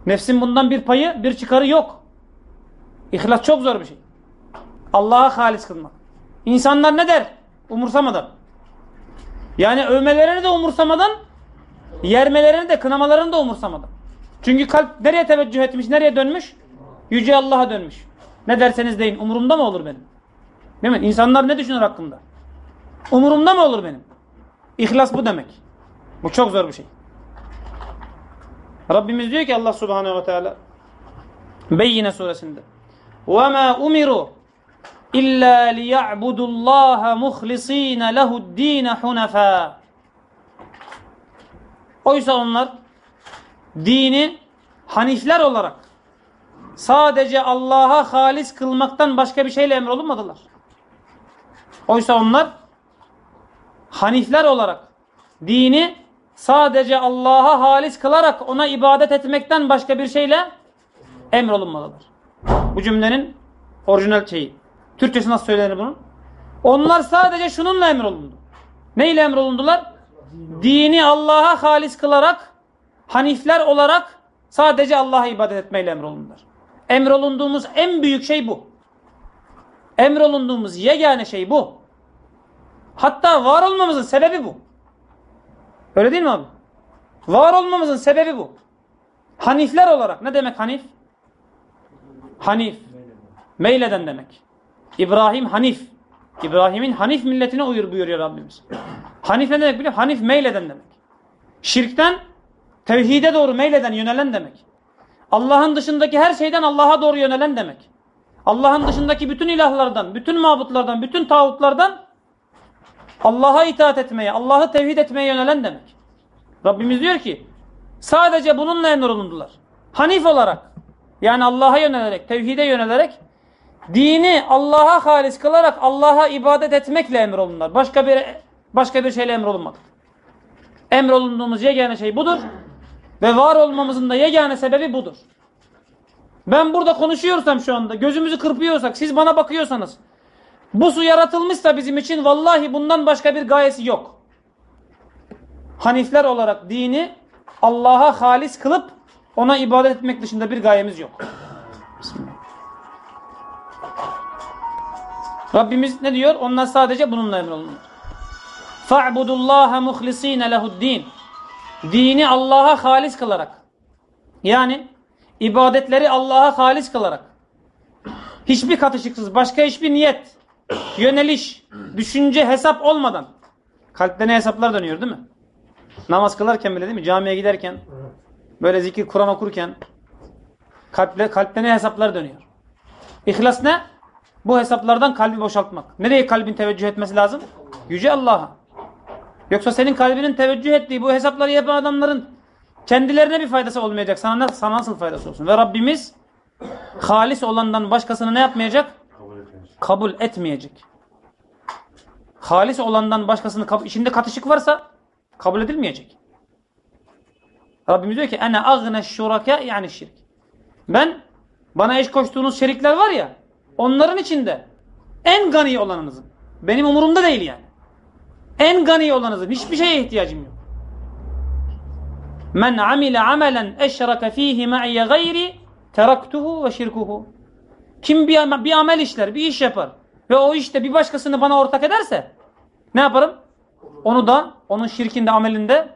Speaker 1: Nefsin bundan bir payı, bir çıkarı yok. İhlas çok zor bir şey. Allah'a halis kılmak. İnsanlar ne der? Umursamadan. Yani övmelerini de umursamadan, yermelerini de, kınamalarını da umursamadan. Çünkü kalp nereye teveccüh etmiş, nereye dönmüş? Yüce Allah'a dönmüş. Ne derseniz deyin, umurumda mı olur benim? Değil mi? İnsanlar ne düşünür hakkımda? Umurumda mı olur benim? İhlas bu demek. Bu çok zor bir şey. Rabbimiz diyor ki Allah Subhanahu ve Teala Beyyine suresinde وَمَا اُمِرُوا اِلَّا لِيَعْبُدُوا اللّٰهَ مُخْلِص۪ينَ لَهُ الد۪ينَ حُنَفًا Oysa onlar dini hanifler olarak sadece Allah'a halis kılmaktan başka bir şeyle emrolunmadılar. Oysa onlar hanifler olarak dini sadece Allah'a halis kılarak ona ibadet etmekten başka bir şeyle emrolunmalıdır. Bu cümlenin orijinal şeyi. Türkçesi nasıl söylenir bunun? Onlar sadece şununla emrolundu. Neyle emrolundular? Dini Allah'a halis kılarak hanifler olarak sadece Allah'a ibadet etmeyle emrolundular. Emrolunduğumuz en büyük şey bu. Emrolunduğumuz yegane şey bu. Hatta var olmamızın sebebi bu. Öyle değil mi abi? Var olmamızın sebebi bu. Hanifler olarak ne demek hanif? Hanif. Meyleden demek. İbrahim Hanif. İbrahim'in Hanif milletine uyur buyuruyor Rabbimiz. Hanif ne demek biliyor musun? Hanif meyleden demek. Şirkten tevhide doğru meyleden, yönelen demek. Allah'ın dışındaki her şeyden Allah'a doğru yönelen demek. Allah'ın dışındaki bütün ilahlardan, bütün mabutlardan, bütün tağutlardan Allah'a itaat etmeye, Allah'ı tevhid etmeye yönelen demek. Rabbimiz diyor ki sadece bununla emrolundular. Hanif olarak yani Allah'a yönelerek, tevhide yönelerek dini Allah'a halis kılarak Allah'a ibadet etmekle emrolundular. Başka bir başka bir şeyle emrolunmadık. Emrolunduğumuz yegane şey budur. Ve var olmamızın da yegane sebebi budur. Ben burada konuşuyorsam şu anda, gözümüzü kırpıyorsak, siz bana bakıyorsanız, bu su yaratılmışsa bizim için vallahi bundan başka bir gayesi yok. Hanifler olarak dini Allah'a halis kılıp ona ibadet etmek dışında bir gayemiz yok. Bismillah. Rabbimiz ne diyor? Onlar sadece bununla emrolunur. فَاعْبُدُ اللّٰهَ مُخْلِص۪ينَ لَهُ الدِّينَ Dini Allah'a halis kılarak. Yani ibadetleri Allah'a halis kılarak. Hiçbir katışıksız, başka hiçbir niyet, yöneliş, düşünce, hesap olmadan. Kalpte ne hesaplar dönüyor değil mi? Namaz kılarken bile değil mi? Camiye giderken, böyle zikir, Kur'an okurken kalple, kalpte ne hesaplar dönüyor? İhlas ne? Bu hesaplardan kalbi boşaltmak. Nereye kalbin teveccüh etmesi lazım? Yüce Allah'a. Yoksa senin kalbinin teveccüh ettiği bu hesapları yapan adamların kendilerine bir faydası olmayacak. Sana, nasıl, sana nasıl faydası olsun? Ve Rabbimiz halis olandan başkasını ne yapmayacak?
Speaker 2: Kabul etmeyecek.
Speaker 1: Kabul etmeyecek. Halis olandan başkasını içinde katışık varsa kabul edilmeyecek. Rabbimiz diyor ki ene agne şuraka yani şirk. Ben bana eş koştuğunuz şerikler var ya onların içinde en gani olanınızım. Benim umurumda değil yani. En gani olanınızım. Hiçbir şeye ihtiyacım yok. Men amile amelen eşraka fihi ma'iye gayri teraktuhu ve şirkuhu. Kim bir, bir amel işler, bir iş yapar ve o işte bir başkasını bana ortak ederse ne yaparım? Onu da onun şirkinde, amelinde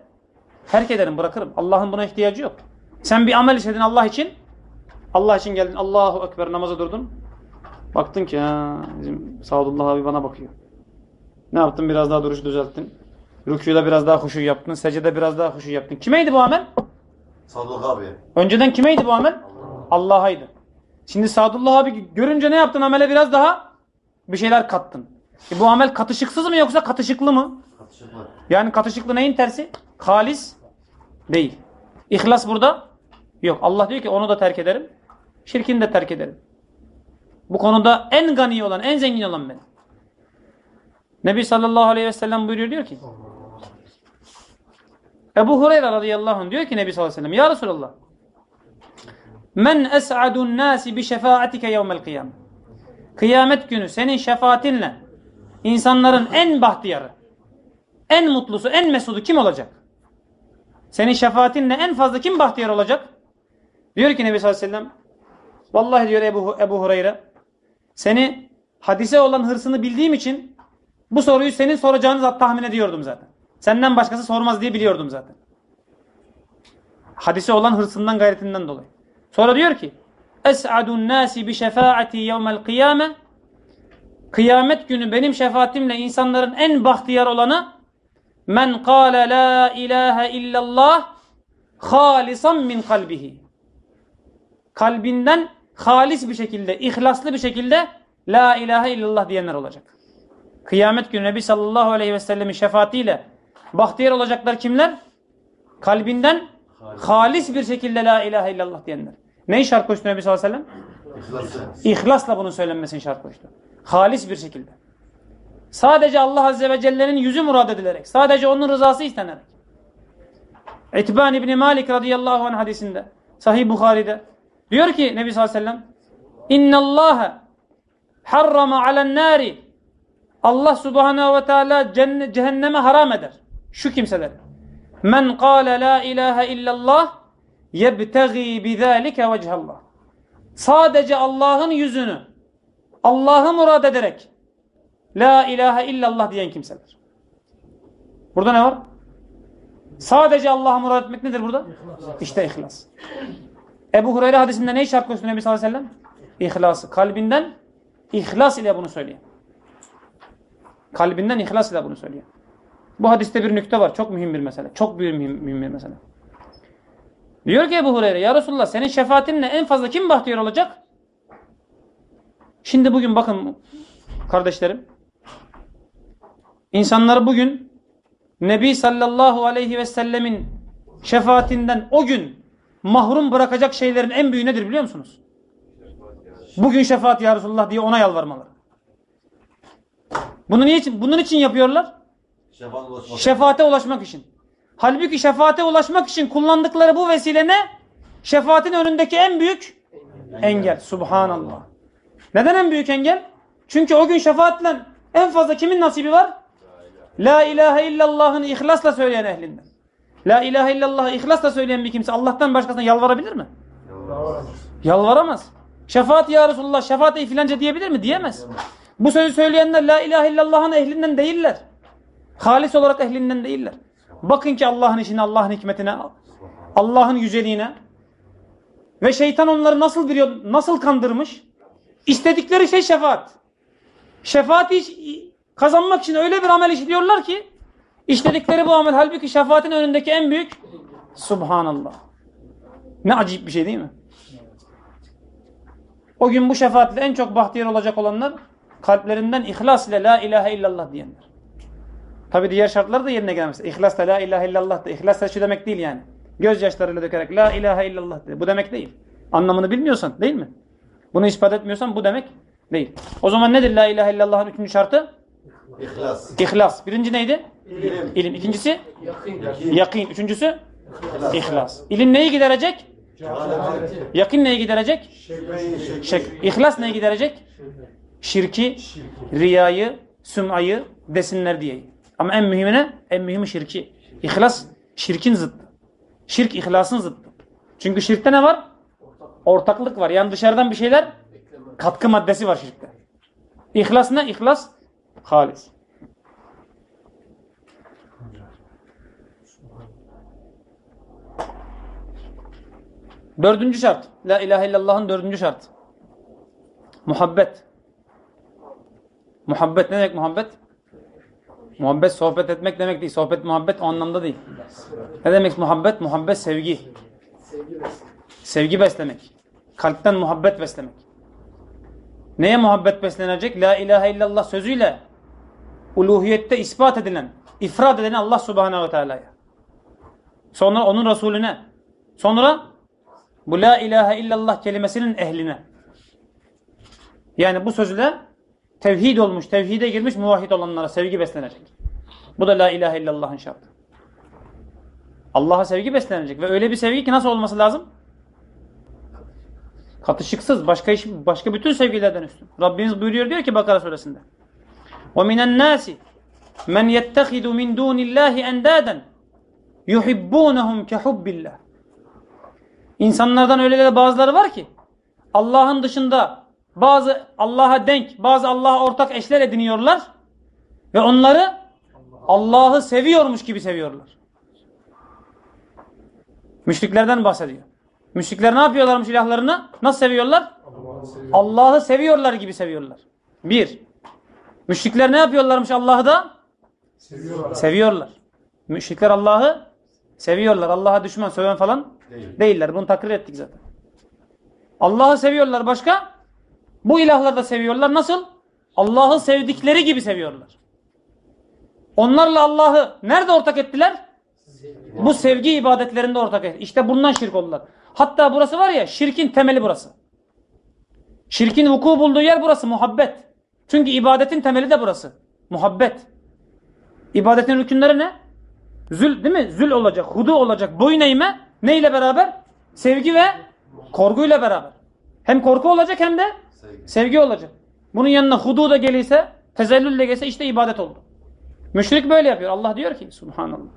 Speaker 1: terk ederim, bırakırım. Allah'ın buna ihtiyacı yok. Sen bir amel işledin Allah için. Allah için geldin. Allahu Ekber namaza durdun. Baktın ki ha, bizim Sadullah abi bana bakıyor. Ne yaptın? Biraz daha duruşu düzelttin. Rükûda biraz daha huşu yaptın. Secde biraz daha huşu yaptın. Kimeydi bu amel?
Speaker 4: Sadullah abi.
Speaker 1: Önceden kimeydi bu amel? Allah'aydı. Şimdi Sadullah abi görünce ne yaptın? Amele biraz daha bir şeyler kattın. E bu amel katışıksız mı yoksa katışıklı mı?
Speaker 4: Katışıklı.
Speaker 1: Yani katışıklı neyin tersi? Halis değil. İhlas burada yok. Allah diyor ki onu da terk ederim. Şirkini de terk ederim. Bu konuda en gani olan, en zengin olan benim. Nebi sallallahu aleyhi ve sellem buyuruyor diyor ki Ebu Hureyre radıyallahu anh diyor ki Nebi sallallahu aleyhi ve sellem Ya Resulallah Men es'adun nasi bi şefaatike yevmel kıyam Kıyamet günü senin şefaatinle insanların en bahtiyarı en mutlusu, en mesudu kim olacak? Senin şefaatinle en fazla kim bahtiyar olacak? Diyor ki Nebi sallallahu aleyhi ve sellem Vallahi diyor Ebu, Ebu Hureyre seni hadise olan hırsını bildiğim için bu soruyu senin soracağını tahmin ediyordum zaten. Senden başkası sormaz diye biliyordum zaten. Hadise olan hırsından gayretinden dolayı. Sonra diyor ki Es'adun nasi bi şefaati yevmel kıyame Kıyamet günü benim şefaatimle insanların en bahtiyar olanı men kâle la ilahe illallah halisan min kalbihi. Kalbinden halis bir şekilde, ihlaslı bir şekilde la ilahe illallah diyenler olacak. Kıyamet günü Nebi sallallahu aleyhi ve sellemin şefaatiyle bahtiyar olacaklar kimler? Kalbinden halis bir şekilde la ilahe illallah diyenler. Neyi şart koştu Nebi sallallahu aleyhi ve sellem?
Speaker 4: İhlası.
Speaker 1: İhlasla bunun söylenmesini şart koştu. Halis bir şekilde. Sadece Allah Azze ve Celle'nin yüzü murad edilerek, sadece onun rızası istenerek. İtban İbni Malik radıyallahu anh hadisinde, Sahih Bukhari'de, diyor ki Nebi sallallahu aleyhi ve sellem, İnna Allah harrama alen nari Allah subhanehu ve teala cehenneme haram eder. Şu kimseler. Men kâle la ilahe illallah yebtegi bizâlike vechallah. Sadece Allah'ın yüzünü Allah'ı murad ederek La ilahe illallah diyen kimseler. Burada ne var? Sadece Allah'ı murad etmek nedir burada? İşte ihlas. Ebu Hureyre hadisinde ne şart koştu Nebi sallallahu aleyhi ve sellem? İhlası. Kalbinden ihlas ile bunu söylüyor. Kalbinden ihlas ile bunu söylüyor. Bu hadiste bir nükte var. Çok mühim bir mesele. Çok büyük mühim, mühim bir mesele. Diyor ki Ebu Hureyre, Ya Resulullah senin şefaatinle en fazla kim bahtiyar olacak? Şimdi bugün bakın kardeşlerim. İnsanları bugün Nebi sallallahu aleyhi ve sellemin şefaatinden o gün mahrum bırakacak şeylerin en büyüğü nedir biliyor musunuz? Bugün şefaat ya Resulullah diye ona yalvarmaları. Bunu niçin, bunun için yapıyorlar?
Speaker 4: Şefaat ulaşmak.
Speaker 1: Şefaate ulaşmak için. Halbuki şefaate ulaşmak için kullandıkları bu vesile ne? Şefaatin önündeki en büyük engel. Subhanallah. Neden en büyük engel? Çünkü o gün şefaatle en fazla kimin nasibi var? La ilahe illallah'ın ihlasla söyleyen ehlinden. La ilahe illallah ihlasla söyleyen bir kimse Allah'tan başkasına yalvarabilir mi? Yalvaramaz. Şefaat ya Resulullah şefaat ey filanca diyebilir mi? Diyemez. Bu sözü söyleyenler la ilahe illallah'ın ehlinden değiller. Halis olarak ehlinden değiller. Bakın ki Allah'ın işine, Allah'ın hikmetine, Allah'ın yüceliğine ve şeytan onları nasıl biliyor, nasıl kandırmış? İstedikleri şey şefaat. Şefaati kazanmak için öyle bir amel işliyorlar ki işledikleri bu amel halbuki şefaatin önündeki en büyük Subhanallah. Ne acayip bir şey değil mi? O gün bu şefaatle en çok bahtiyar olacak olanlar kalplerinden ihlas ile la ilahe illallah diyenler. Tabi diğer şartlar da yerine gelmez. İhlas da la ilahe illallah da. İhlas da şu demek değil yani. Gözyaşlarıyla dökerek la ilahe illallah de. Bu demek değil. Anlamını bilmiyorsan değil mi? Bunu ispat etmiyorsan bu demek değil. O zaman nedir la ilahe illallah'ın üçüncü şartı?
Speaker 4: İhlas.
Speaker 1: İhlas. Birinci neydi?
Speaker 4: İlim.
Speaker 1: İlim. İkincisi?
Speaker 4: Yakin.
Speaker 1: Yakin. Üçüncüsü?
Speaker 4: İhlas.
Speaker 1: İhlas. İlim neyi giderecek?
Speaker 4: Cehaleti.
Speaker 1: Yakin neyi giderecek? Şek. İhlas neyi giderecek? Şirki, riyayı, süm'ayı desinler diye. Ama en mühimi ne? En mühimi şirki. İhlas şirkin zıttı. Şirk ihlasın zıttı. Çünkü şirkte ne var? Ortaklık var. Yani dışarıdan bir şeyler katkı maddesi var şirkte. İhlas ne? İhlas halis. Dördüncü şart. La ilahe illallah'ın dördüncü şart. Muhabbet. Muhabbet ne demek muhabbet? Muhabbet sohbet etmek demek değil. Sohbet muhabbet o anlamda değil. Ne demek muhabbet? Muhabbet sevgi. Sevgi beslemek. Kalpten muhabbet beslemek. Neye muhabbet beslenecek? La ilahe illallah sözüyle uluhiyette ispat edilen, ifrad edilen Allah subhanehu ve teala'ya. Sonra onun Resulüne. Sonra bu la ilahe illallah kelimesinin ehline. Yani bu sözle tevhid olmuş, tevhide girmiş muvahhid olanlara sevgi beslenecek. Bu da la ilahe illallah'ın şartı. Allah'a sevgi beslenecek ve öyle bir sevgi ki nasıl olması lazım? Katışıksız, başka iş, başka bütün sevgilerden üstün. Rabbimiz buyuruyor diyor ki Bakara suresinde. وَمِنَ النَّاسِ مَنْ يَتَّخِذُ مِنْ دُونِ اللّٰهِ اَنْدَادًا يُحِبُّونَهُمْ كَحُبِّ اللّٰهِ İnsanlardan öyle de bazıları var ki Allah'ın dışında bazı Allah'a denk, bazı Allah'a ortak eşler ediniyorlar ve onları Allah'ı seviyormuş gibi seviyorlar. Müşriklerden bahsediyor. Müşrikler ne yapıyorlarmış ilahlarını? Nasıl seviyorlar? Allah'ı seviyorlar gibi seviyorlar. Bir. Müşrikler ne yapıyorlarmış Allah'ı da?
Speaker 3: Seviyorlar.
Speaker 1: Seviyorlar. Müşrikler Allah'ı seviyorlar. Allah'a düşman, söven falan
Speaker 4: Değil.
Speaker 1: değiller. Bunu takrir ettik zaten. Allah'ı seviyorlar. Başka? Bu ilahları da seviyorlar. Nasıl? Allah'ı sevdikleri gibi seviyorlar. Onlarla Allah'ı nerede ortak ettiler? Bu sevgi ibadetlerinde ortak ettiler. İşte bundan şirk oldular. Hatta burası var ya şirkin temeli burası. Şirkin vuku bulduğu yer burası muhabbet. Çünkü ibadetin temeli de burası. Muhabbet. İbadetin rükünleri ne? Zül değil mi? Zül olacak, hudu olacak, boyun eğme ne ile beraber? Sevgi ve korguyla beraber. Hem korku olacak hem de
Speaker 4: Sevgi.
Speaker 1: sevgi olacak. Bunun yanına hudu da gelirse, tezellülle gelse işte ibadet oldu. Müşrik böyle yapıyor. Allah diyor ki subhanallah.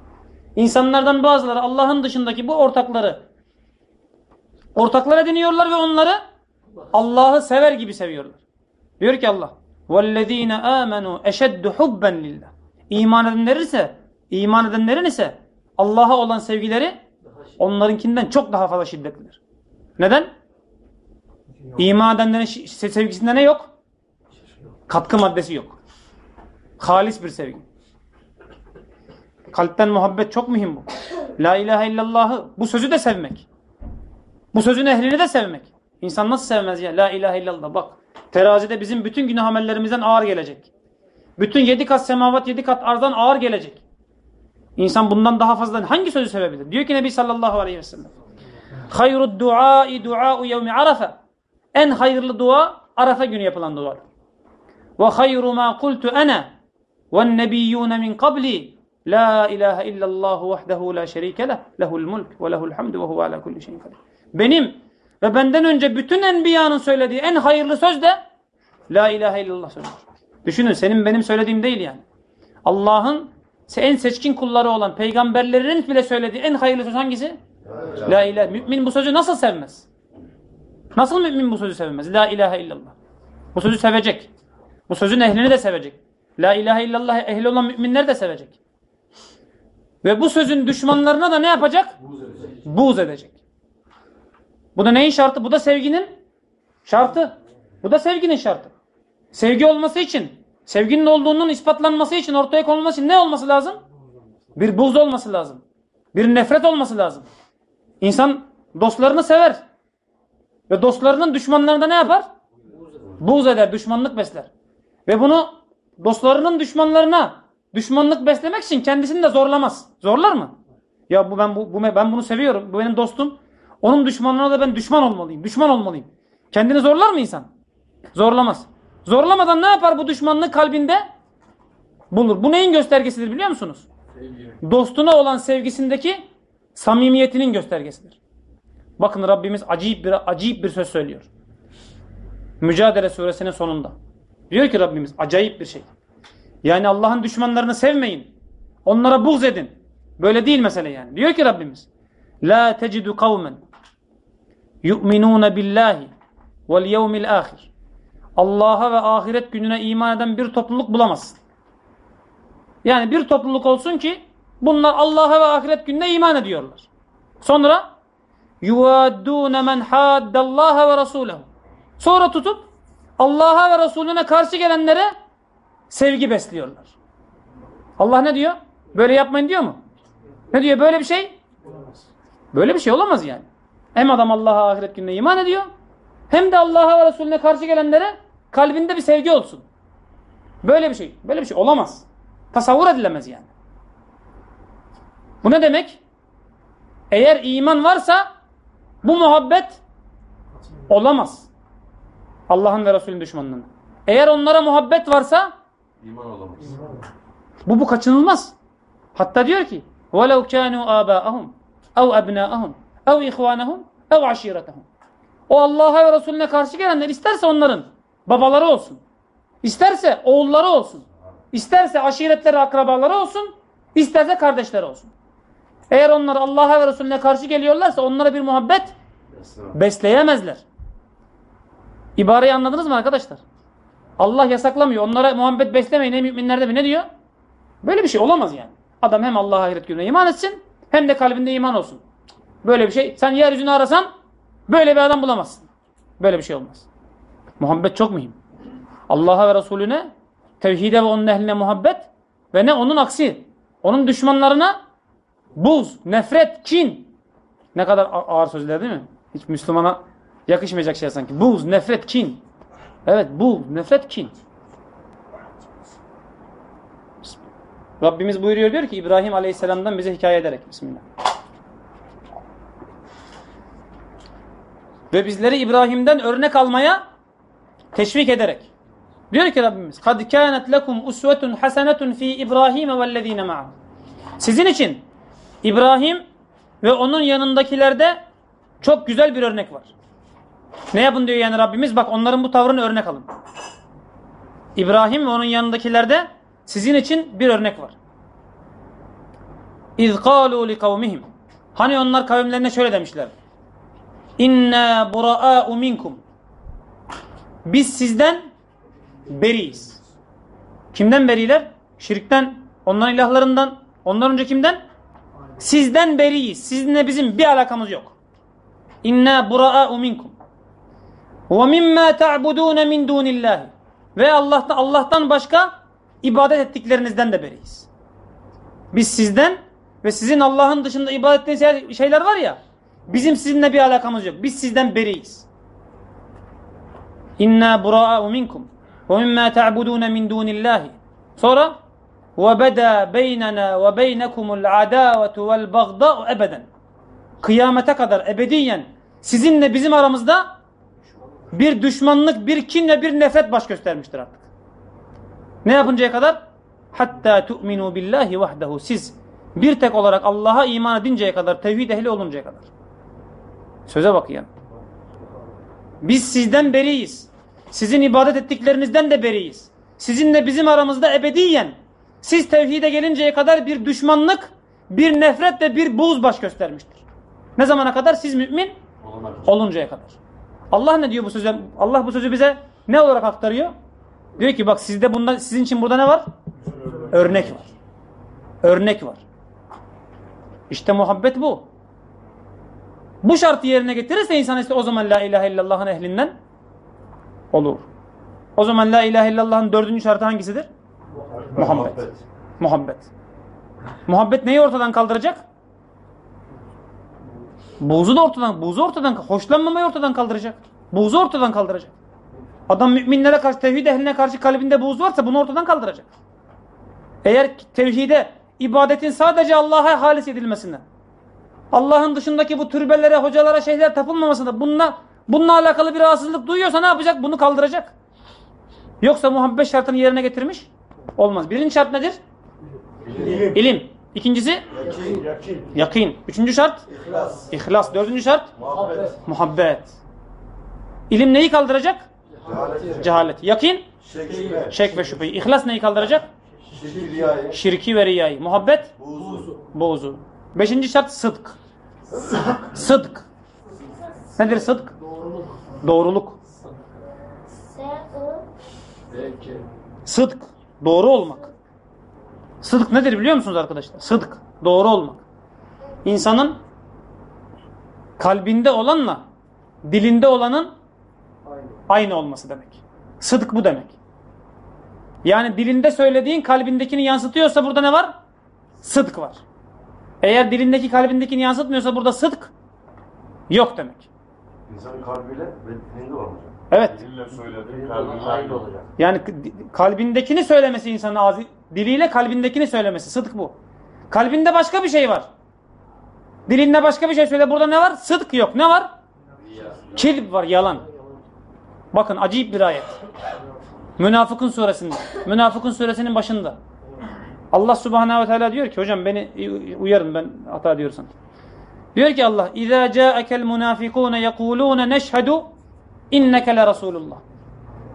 Speaker 1: İnsanlardan bazıları Allah'ın dışındaki bu ortakları ortaklar ediniyorlar ve onları Allah'ı sever gibi seviyorlar. Diyor ki Allah وَالَّذ۪ينَ آمَنُوا اَشَدُّ حُبًّا لِلّٰهِ İman edenler ise, iman edenlerin ise Allah'a olan sevgileri onlarınkinden çok daha fazla şiddetlidir. Neden? İman edenlerin sevgisinde ne yok? Katkı maddesi yok. Halis bir sevgi. Kalpten muhabbet çok mühim bu. La ilahe illallah'ı, bu sözü de sevmek. Bu sözün ehlini de sevmek. İnsan nasıl sevmez ya? La ilahe illallah bak. Terazide bizim bütün günah amellerimizden ağır gelecek. Bütün yedi kat semavat, yedi kat arzdan ağır gelecek. İnsan bundan daha fazla hangi sözü sevebilir? Diyor ki Nebi sallallahu aleyhi ve sellem. Hayrud duai duau yevmi arafe. En hayırlı dua Arafa günü yapılan duadır. Ve hayru ma kultu ana ve nebiyyun min qabli la ilahe illallah vahdehu la şerike leh lehul mulk ve lehul hamdu ve huve ala kulli şeyin kadir. Benim ve benden önce bütün enbiyanın söylediği en hayırlı söz de la ilahe illallah sözüdür. Düşünün senin benim söylediğim değil yani. Allah'ın en seçkin kulları olan peygamberlerin bile söylediği en hayırlı söz hangisi? La ilahe. Mümin bu sözü nasıl sevmez? Nasıl mümin bu sözü sevmez? La ilahe illallah. Bu sözü sevecek. Bu sözün ehlini de sevecek. La ilahe illallah ehli olan müminleri de sevecek. Ve bu sözün düşmanlarına da ne yapacak? Buğz edecek. Bu da neyin şartı? Bu da sevginin şartı. Bu da sevginin şartı. Sevgi olması için, sevginin olduğunun ispatlanması için, ortaya konulması için ne olması lazım? Bir buğz olması lazım. Bir nefret olması lazım. İnsan dostlarını sever. Ve dostlarının düşmanlarında ne yapar? Buğz eder, düşmanlık besler. Ve bunu dostlarının düşmanlarına düşmanlık beslemek için kendisini de zorlamaz. Zorlar mı? Ya bu ben bu, bu ben bunu seviyorum. Bu benim dostum. Onun düşmanına da ben düşman olmalıyım. Düşman olmalıyım. Kendini zorlar mı insan? Zorlamaz. Zorlamadan ne yapar bu düşmanlığı kalbinde? Bulur. Bu neyin göstergesidir biliyor musunuz? Dostuna olan sevgisindeki samimiyetinin göstergesidir. Bakın Rabbimiz acayip bir acayip bir söz söylüyor. Mücadele suresinin sonunda. Diyor ki Rabbimiz acayip bir şey. Yani Allah'ın düşmanlarını sevmeyin. Onlara buğz edin. Böyle değil mesele yani. Diyor ki Rabbimiz La tecidu kavmen yu'minuna billahi vel yevmil ahir. Allah'a ve ahiret gününe iman eden bir topluluk bulamazsın. Yani bir topluluk olsun ki bunlar Allah'a ve ahiret gününe iman ediyorlar. Sonra yuvaddûne men haddallaha ve rasulehu. Sonra tutup Allah'a ve Resulüne karşı gelenlere sevgi besliyorlar. Allah ne diyor? Böyle yapmayın diyor mu? Ne diyor? Böyle bir şey? Böyle bir şey olamaz yani. Hem adam Allah'a ahiret gününe iman ediyor hem de Allah'a ve Resulüne karşı gelenlere kalbinde bir sevgi olsun. Böyle bir şey. Böyle bir şey olamaz. Tasavvur edilemez yani. Bu ne demek? Eğer iman varsa bu muhabbet olamaz. Allah'ın ve Resul'ün düşmanlığına. Eğer onlara muhabbet varsa
Speaker 4: iman olamaz.
Speaker 1: Bu bu kaçınılmaz. Hatta diyor ki: "Velau kanu aba'ahum au abna'ahum au ihwanahum au aşiretahum." O Allah'a ve Resulüne karşı gelenler isterse onların babaları olsun. İsterse oğulları olsun. İsterse aşiretleri akrabaları olsun. isterse kardeşleri olsun. Eğer onlar Allah'a ve Resulüne karşı geliyorlarsa onlara bir muhabbet besleyemezler. İbareyi anladınız mı arkadaşlar? Allah yasaklamıyor. Onlara muhabbet beslemeyin. Ne müminlerde mi? Ne diyor? Böyle bir şey olamaz yani. Adam hem Allah'a ahiret gününe iman etsin hem de kalbinde iman olsun. Böyle bir şey. Sen yeryüzünü arasan böyle bir adam bulamazsın. Böyle bir şey olmaz. Muhabbet çok mühim. Allah'a ve Resulüne tevhide ve onun ehline muhabbet ve ne onun aksi. Onun düşmanlarına buz, nefret, kin. Ne kadar a- ağır sözler değil mi? Hiç Müslümana yakışmayacak şey sanki. Buz, nefret, kin. Evet bu nefret kin. Rabbimiz buyuruyor diyor ki İbrahim Aleyhisselam'dan bize hikaye ederek. Bismillah. Ve bizleri İbrahim'den örnek almaya teşvik ederek. Diyor ki Rabbimiz قَدْ كَانَتْ لَكُمْ اُسْوَةٌ حَسَنَةٌ ف۪ي İbrahim وَالَّذ۪ينَ مَعَهُ Sizin için İbrahim ve onun yanındakilerde çok güzel bir örnek var. Ne yapın diyor yani Rabbimiz? Bak onların bu tavrını örnek alın. İbrahim ve onun yanındakilerde sizin için bir örnek var. İz قَالُوا لِقَوْمِهِمْ Hani onlar kavimlerine şöyle demişler. İnna bura'a'u minkum. Biz sizden beriyiz. Kimden beriler? Şirkten, onların ilahlarından, ondan önce kimden? Sizden beriyiz. Sizinle bizim bir alakamız yok. İnna bura'a'u minkum. Ve mimma ta'budun min dunillahi. Ve Allah'tan Allah'tan başka ibadet ettiklerinizden de beriyiz. Biz sizden ve sizin Allah'ın dışında ibadet ettiğiniz şeyler var ya bizim sizinle bir alakamız yok. Biz sizden beriyiz. İnna bura'u minkum ve mimma ta'budun min dunillahi. Sonra ve beynekumul adavetu vel bagda'u ebeden. Kıyamete kadar ebediyen sizinle bizim aramızda bir düşmanlık, bir kin ve bir nefret baş göstermiştir artık. Ne yapıncaya kadar? Hatta tu'minu billahi vahdehu. Siz bir tek olarak Allah'a iman edinceye kadar, tevhid ehli oluncaya kadar. Söze bak yani. Biz sizden beriyiz. Sizin ibadet ettiklerinizden de beriyiz. Sizinle bizim aramızda ebediyen siz tevhide gelinceye kadar bir düşmanlık, bir nefret ve bir buğz baş göstermiştir. Ne zamana kadar? Siz mümin oluncaya kadar. Allah ne diyor bu söze? Allah bu sözü bize ne olarak aktarıyor? Diyor ki bak sizde bunda sizin için burada ne var? Örnek var. Örnek var. İşte muhabbet bu. Bu şartı yerine getirirse insan işte o zaman la ilahe illallah'ın ehlinden olur. O zaman la ilahe illallah'ın dördüncü şartı hangisidir? Muhabbet. Muhabbet. Muhabbet neyi ortadan kaldıracak? Buğzu da ortadan, buğzu ortadan, hoşlanmamayı ortadan kaldıracak. Buğzu ortadan kaldıracak. Adam müminlere karşı, tevhid ehline karşı kalbinde buğz varsa bunu ortadan kaldıracak. Eğer tevhide, ibadetin sadece Allah'a halis edilmesinden, Allah'ın dışındaki bu türbelere, hocalara, şeyhlere tapılmamasında bununla, bununla alakalı bir rahatsızlık duyuyorsa ne yapacak? Bunu kaldıracak. Yoksa muhabbet şartını yerine getirmiş olmaz. Birinci şart nedir?
Speaker 3: İlim.
Speaker 1: İlim. İkincisi
Speaker 3: Yakin. Yakin.
Speaker 1: yakin. Üçüncü şart
Speaker 4: İhlas.
Speaker 1: ihlas. Dördüncü şart
Speaker 4: Muhabbet.
Speaker 1: muhabbet. İlim neyi kaldıracak?
Speaker 4: Cehalet.
Speaker 1: Cehalet. Yakin
Speaker 4: Şek
Speaker 1: ve şüpheyi. İhlas neyi kaldıracak?
Speaker 4: Şirki riyayı.
Speaker 1: Şirki ve riyayı. Muhabbet
Speaker 4: Buğzu.
Speaker 1: buğzu. Beşinci şart sıdk. Sıdk. Nedir sıdk? Doğruluk. Doğruluk. Sıdk. Doğru olmak. Sıdk nedir biliyor musunuz arkadaşlar? Sıdk. Doğru olmak. İnsanın kalbinde olanla dilinde olanın aynı olması demek. Sıdk bu demek. Yani dilinde söylediğin kalbindekini yansıtıyorsa burada ne var? Sıdk var. Eğer dilindeki kalbindekini yansıtmıyorsa burada sıdk yok demek.
Speaker 4: İnsanın kalbiyle ve dilinde var hocam.
Speaker 1: Evet. Yani kalbindekini söylemesi insanın ağzı, diliyle kalbindekini söylemesi. Sıdk bu. Kalbinde başka bir şey var. Dilinde başka bir şey söyle. Burada ne var? Sıdk yok. Ne var? Kilb var. Yalan. Bakın acayip bir ayet. Münafıkın suresinde. Münafıkın suresinin başında. Allah subhanehu ve teala diyor ki hocam beni uyarın ben hata diyorsan. Diyor ki Allah İzâ câekel münâfikûne yekûlûne neşhedü inneke le Resulullah.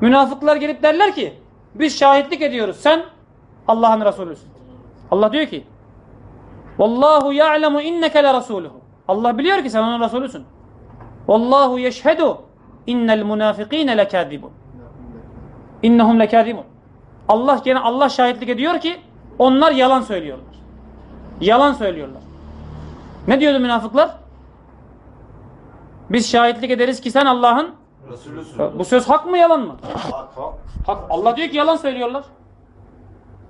Speaker 1: Münafıklar gelip derler ki biz şahitlik ediyoruz. Sen Allah'ın Resulüsün. Allah diyor ki Vallahu ya'lemu inneke le Resuluhu. Allah biliyor ki sen onun Resulüsün. Vallahu yeşhedu innel münafikîne lekâzibun. İnnehum lekâzibun. Allah gene Allah şahitlik ediyor ki onlar yalan söylüyorlar. Yalan söylüyorlar. Ne diyordu münafıklar? Biz şahitlik ederiz ki sen Allah'ın
Speaker 4: Resulüsün.
Speaker 1: bu söz hak mı yalan mı?
Speaker 4: Hak, hak.
Speaker 1: Hak. Allah diyor ki yalan söylüyorlar.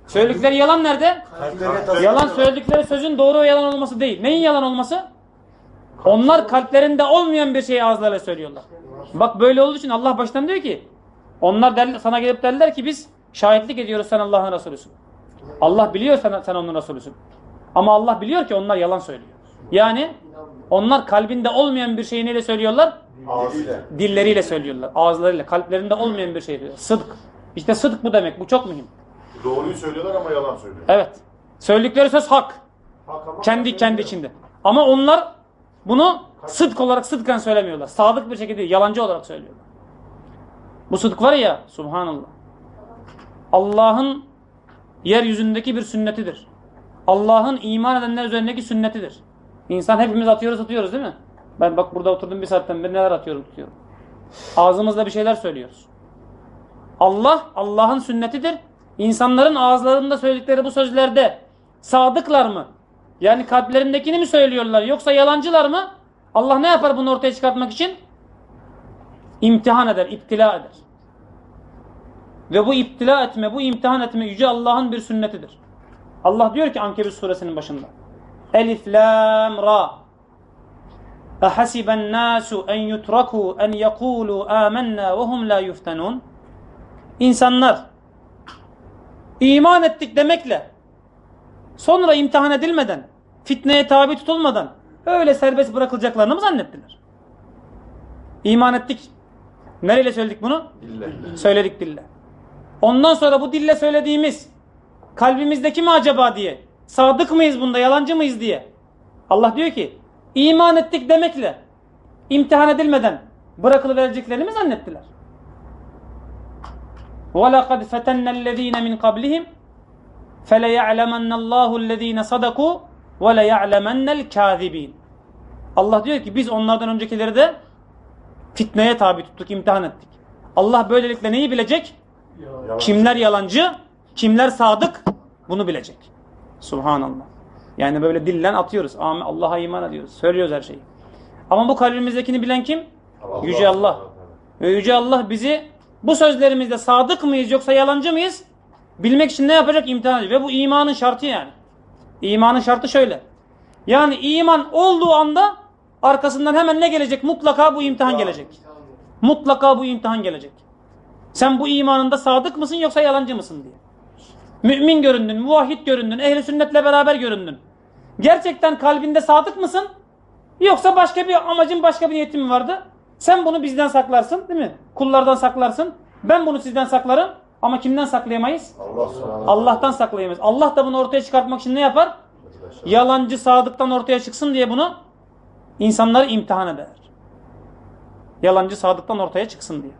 Speaker 1: Söyledikleri yalan nerede? Yalan söyledikleri sözün doğru ve yalan olması değil. Neyin yalan olması? Onlar kalplerinde olmayan bir şeyi ağızlarıyla söylüyorlar. Bak böyle olduğu için Allah baştan diyor ki onlar derler, sana gelip derler ki biz şahitlik ediyoruz sen Allah'ın Resulüsün. Allah biliyor sen, sen onun Resulüsün. Ama Allah biliyor ki onlar yalan söylüyor. Yani onlar kalbinde olmayan bir şeyi neyle söylüyorlar?
Speaker 4: Ağzıyla.
Speaker 1: Dilleriyle söylüyorlar. Ağızlarıyla. Kalplerinde olmayan bir şey diyor. Sıdk. İşte sıdk bu demek. Bu çok mühim.
Speaker 2: Doğruyu söylüyorlar ama yalan söylüyor.
Speaker 1: Evet. Söyledikleri söz hak.
Speaker 3: Hak ama
Speaker 1: Kendi kendi içinde. Ama onlar bunu sıdk olarak sıdkan söylemiyorlar. Sadık bir şekilde yalancı olarak söylüyorlar. Bu sıdk var ya subhanallah. Allah'ın yeryüzündeki bir sünnetidir. Allah'ın iman edenler üzerindeki sünnetidir. İnsan hepimiz atıyoruz atıyoruz değil mi? Ben bak burada oturdum bir saatten beri neler atıyorum tutuyorum. Ağzımızla bir şeyler söylüyoruz. Allah Allah'ın sünnetidir. İnsanların ağızlarında söyledikleri bu sözlerde sadıklar mı? Yani kalplerindekini mi söylüyorlar yoksa yalancılar mı? Allah ne yapar bunu ortaya çıkartmak için? İmtihan eder, iptila eder. Ve bu iptila etme, bu imtihan etme yüce Allah'ın bir sünnetidir. Allah diyor ki Ankebut suresinin başında. Elif lam ra. Ahasiben nasu en yutraku en yekulu amennâ ve hum la yuftenun. İnsanlar iman ettik demekle sonra imtihan edilmeden, fitneye tabi tutulmadan öyle serbest bırakılacaklarını mı zannettiler? İman ettik. Nereyle söyledik bunu?
Speaker 4: Dille.
Speaker 1: Söyledik dille. Ondan sonra bu dille söylediğimiz kalbimizdeki mi acaba diye sadık mıyız bunda yalancı mıyız diye Allah diyor ki iman ettik demekle imtihan edilmeden bırakılıvereceklerini mi zannettiler? وَلَقَدْ فَتَنَّ الَّذ۪ينَ مِنْ قَبْلِهِمْ فَلَيَعْلَمَنَّ اللّٰهُ الَّذ۪ينَ صَدَقُوا وَلَيَعْلَمَنَّ الْكَاذِب۪ينَ Allah diyor ki biz onlardan öncekileri de fitneye tabi tuttuk, imtihan ettik. Allah böylelikle neyi bilecek?
Speaker 2: Yalan.
Speaker 1: Kimler yalancı, kimler sadık bunu bilecek. Subhanallah. Yani böyle dillen atıyoruz. Allah'a iman ediyoruz. Söylüyoruz her şeyi. Ama bu kalbimizdekini bilen kim? Yüce Allah. Ve Yüce Allah bizi bu sözlerimizde sadık mıyız yoksa yalancı mıyız? Bilmek için ne yapacak? İmtihan edecek. Ve bu imanın şartı yani. İmanın şartı şöyle. Yani iman olduğu anda arkasından hemen ne gelecek? Mutlaka bu imtihan gelecek. Mutlaka bu imtihan gelecek. Sen bu imanında sadık mısın yoksa yalancı mısın diye. Mümin göründün, muvahhid göründün, ehli sünnetle beraber göründün. Gerçekten kalbinde sadık mısın? Yoksa başka bir amacın, başka bir niyetin mi vardı? Sen bunu bizden saklarsın değil mi? Kullardan saklarsın. Ben bunu sizden saklarım. Ama kimden saklayamayız?
Speaker 4: Allah
Speaker 1: Allah'tan saklayamayız. Allah da bunu ortaya çıkartmak için ne yapar? Yalancı sadıktan ortaya çıksın diye bunu insanları imtihan eder. Yalancı sadıktan ortaya çıksın diye.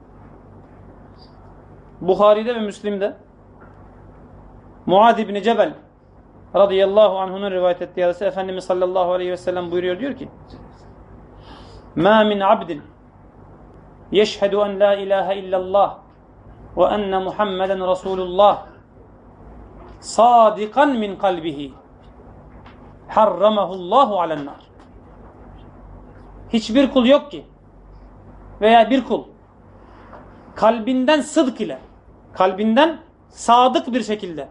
Speaker 1: Bukhari'de ve Müslim'de Muad İbni Cebel radıyallahu anh'unun rivayet ettiği hadise Efendimiz sallallahu aleyhi ve sellem buyuruyor diyor ki Ma min abdin yeşhedü en la ilahe illallah ve enne Muhammeden Resulullah sadikan min kalbihi harramahullahu alennar. Hiçbir kul yok ki veya bir kul kalbinden sıdk ile kalbinden sadık bir şekilde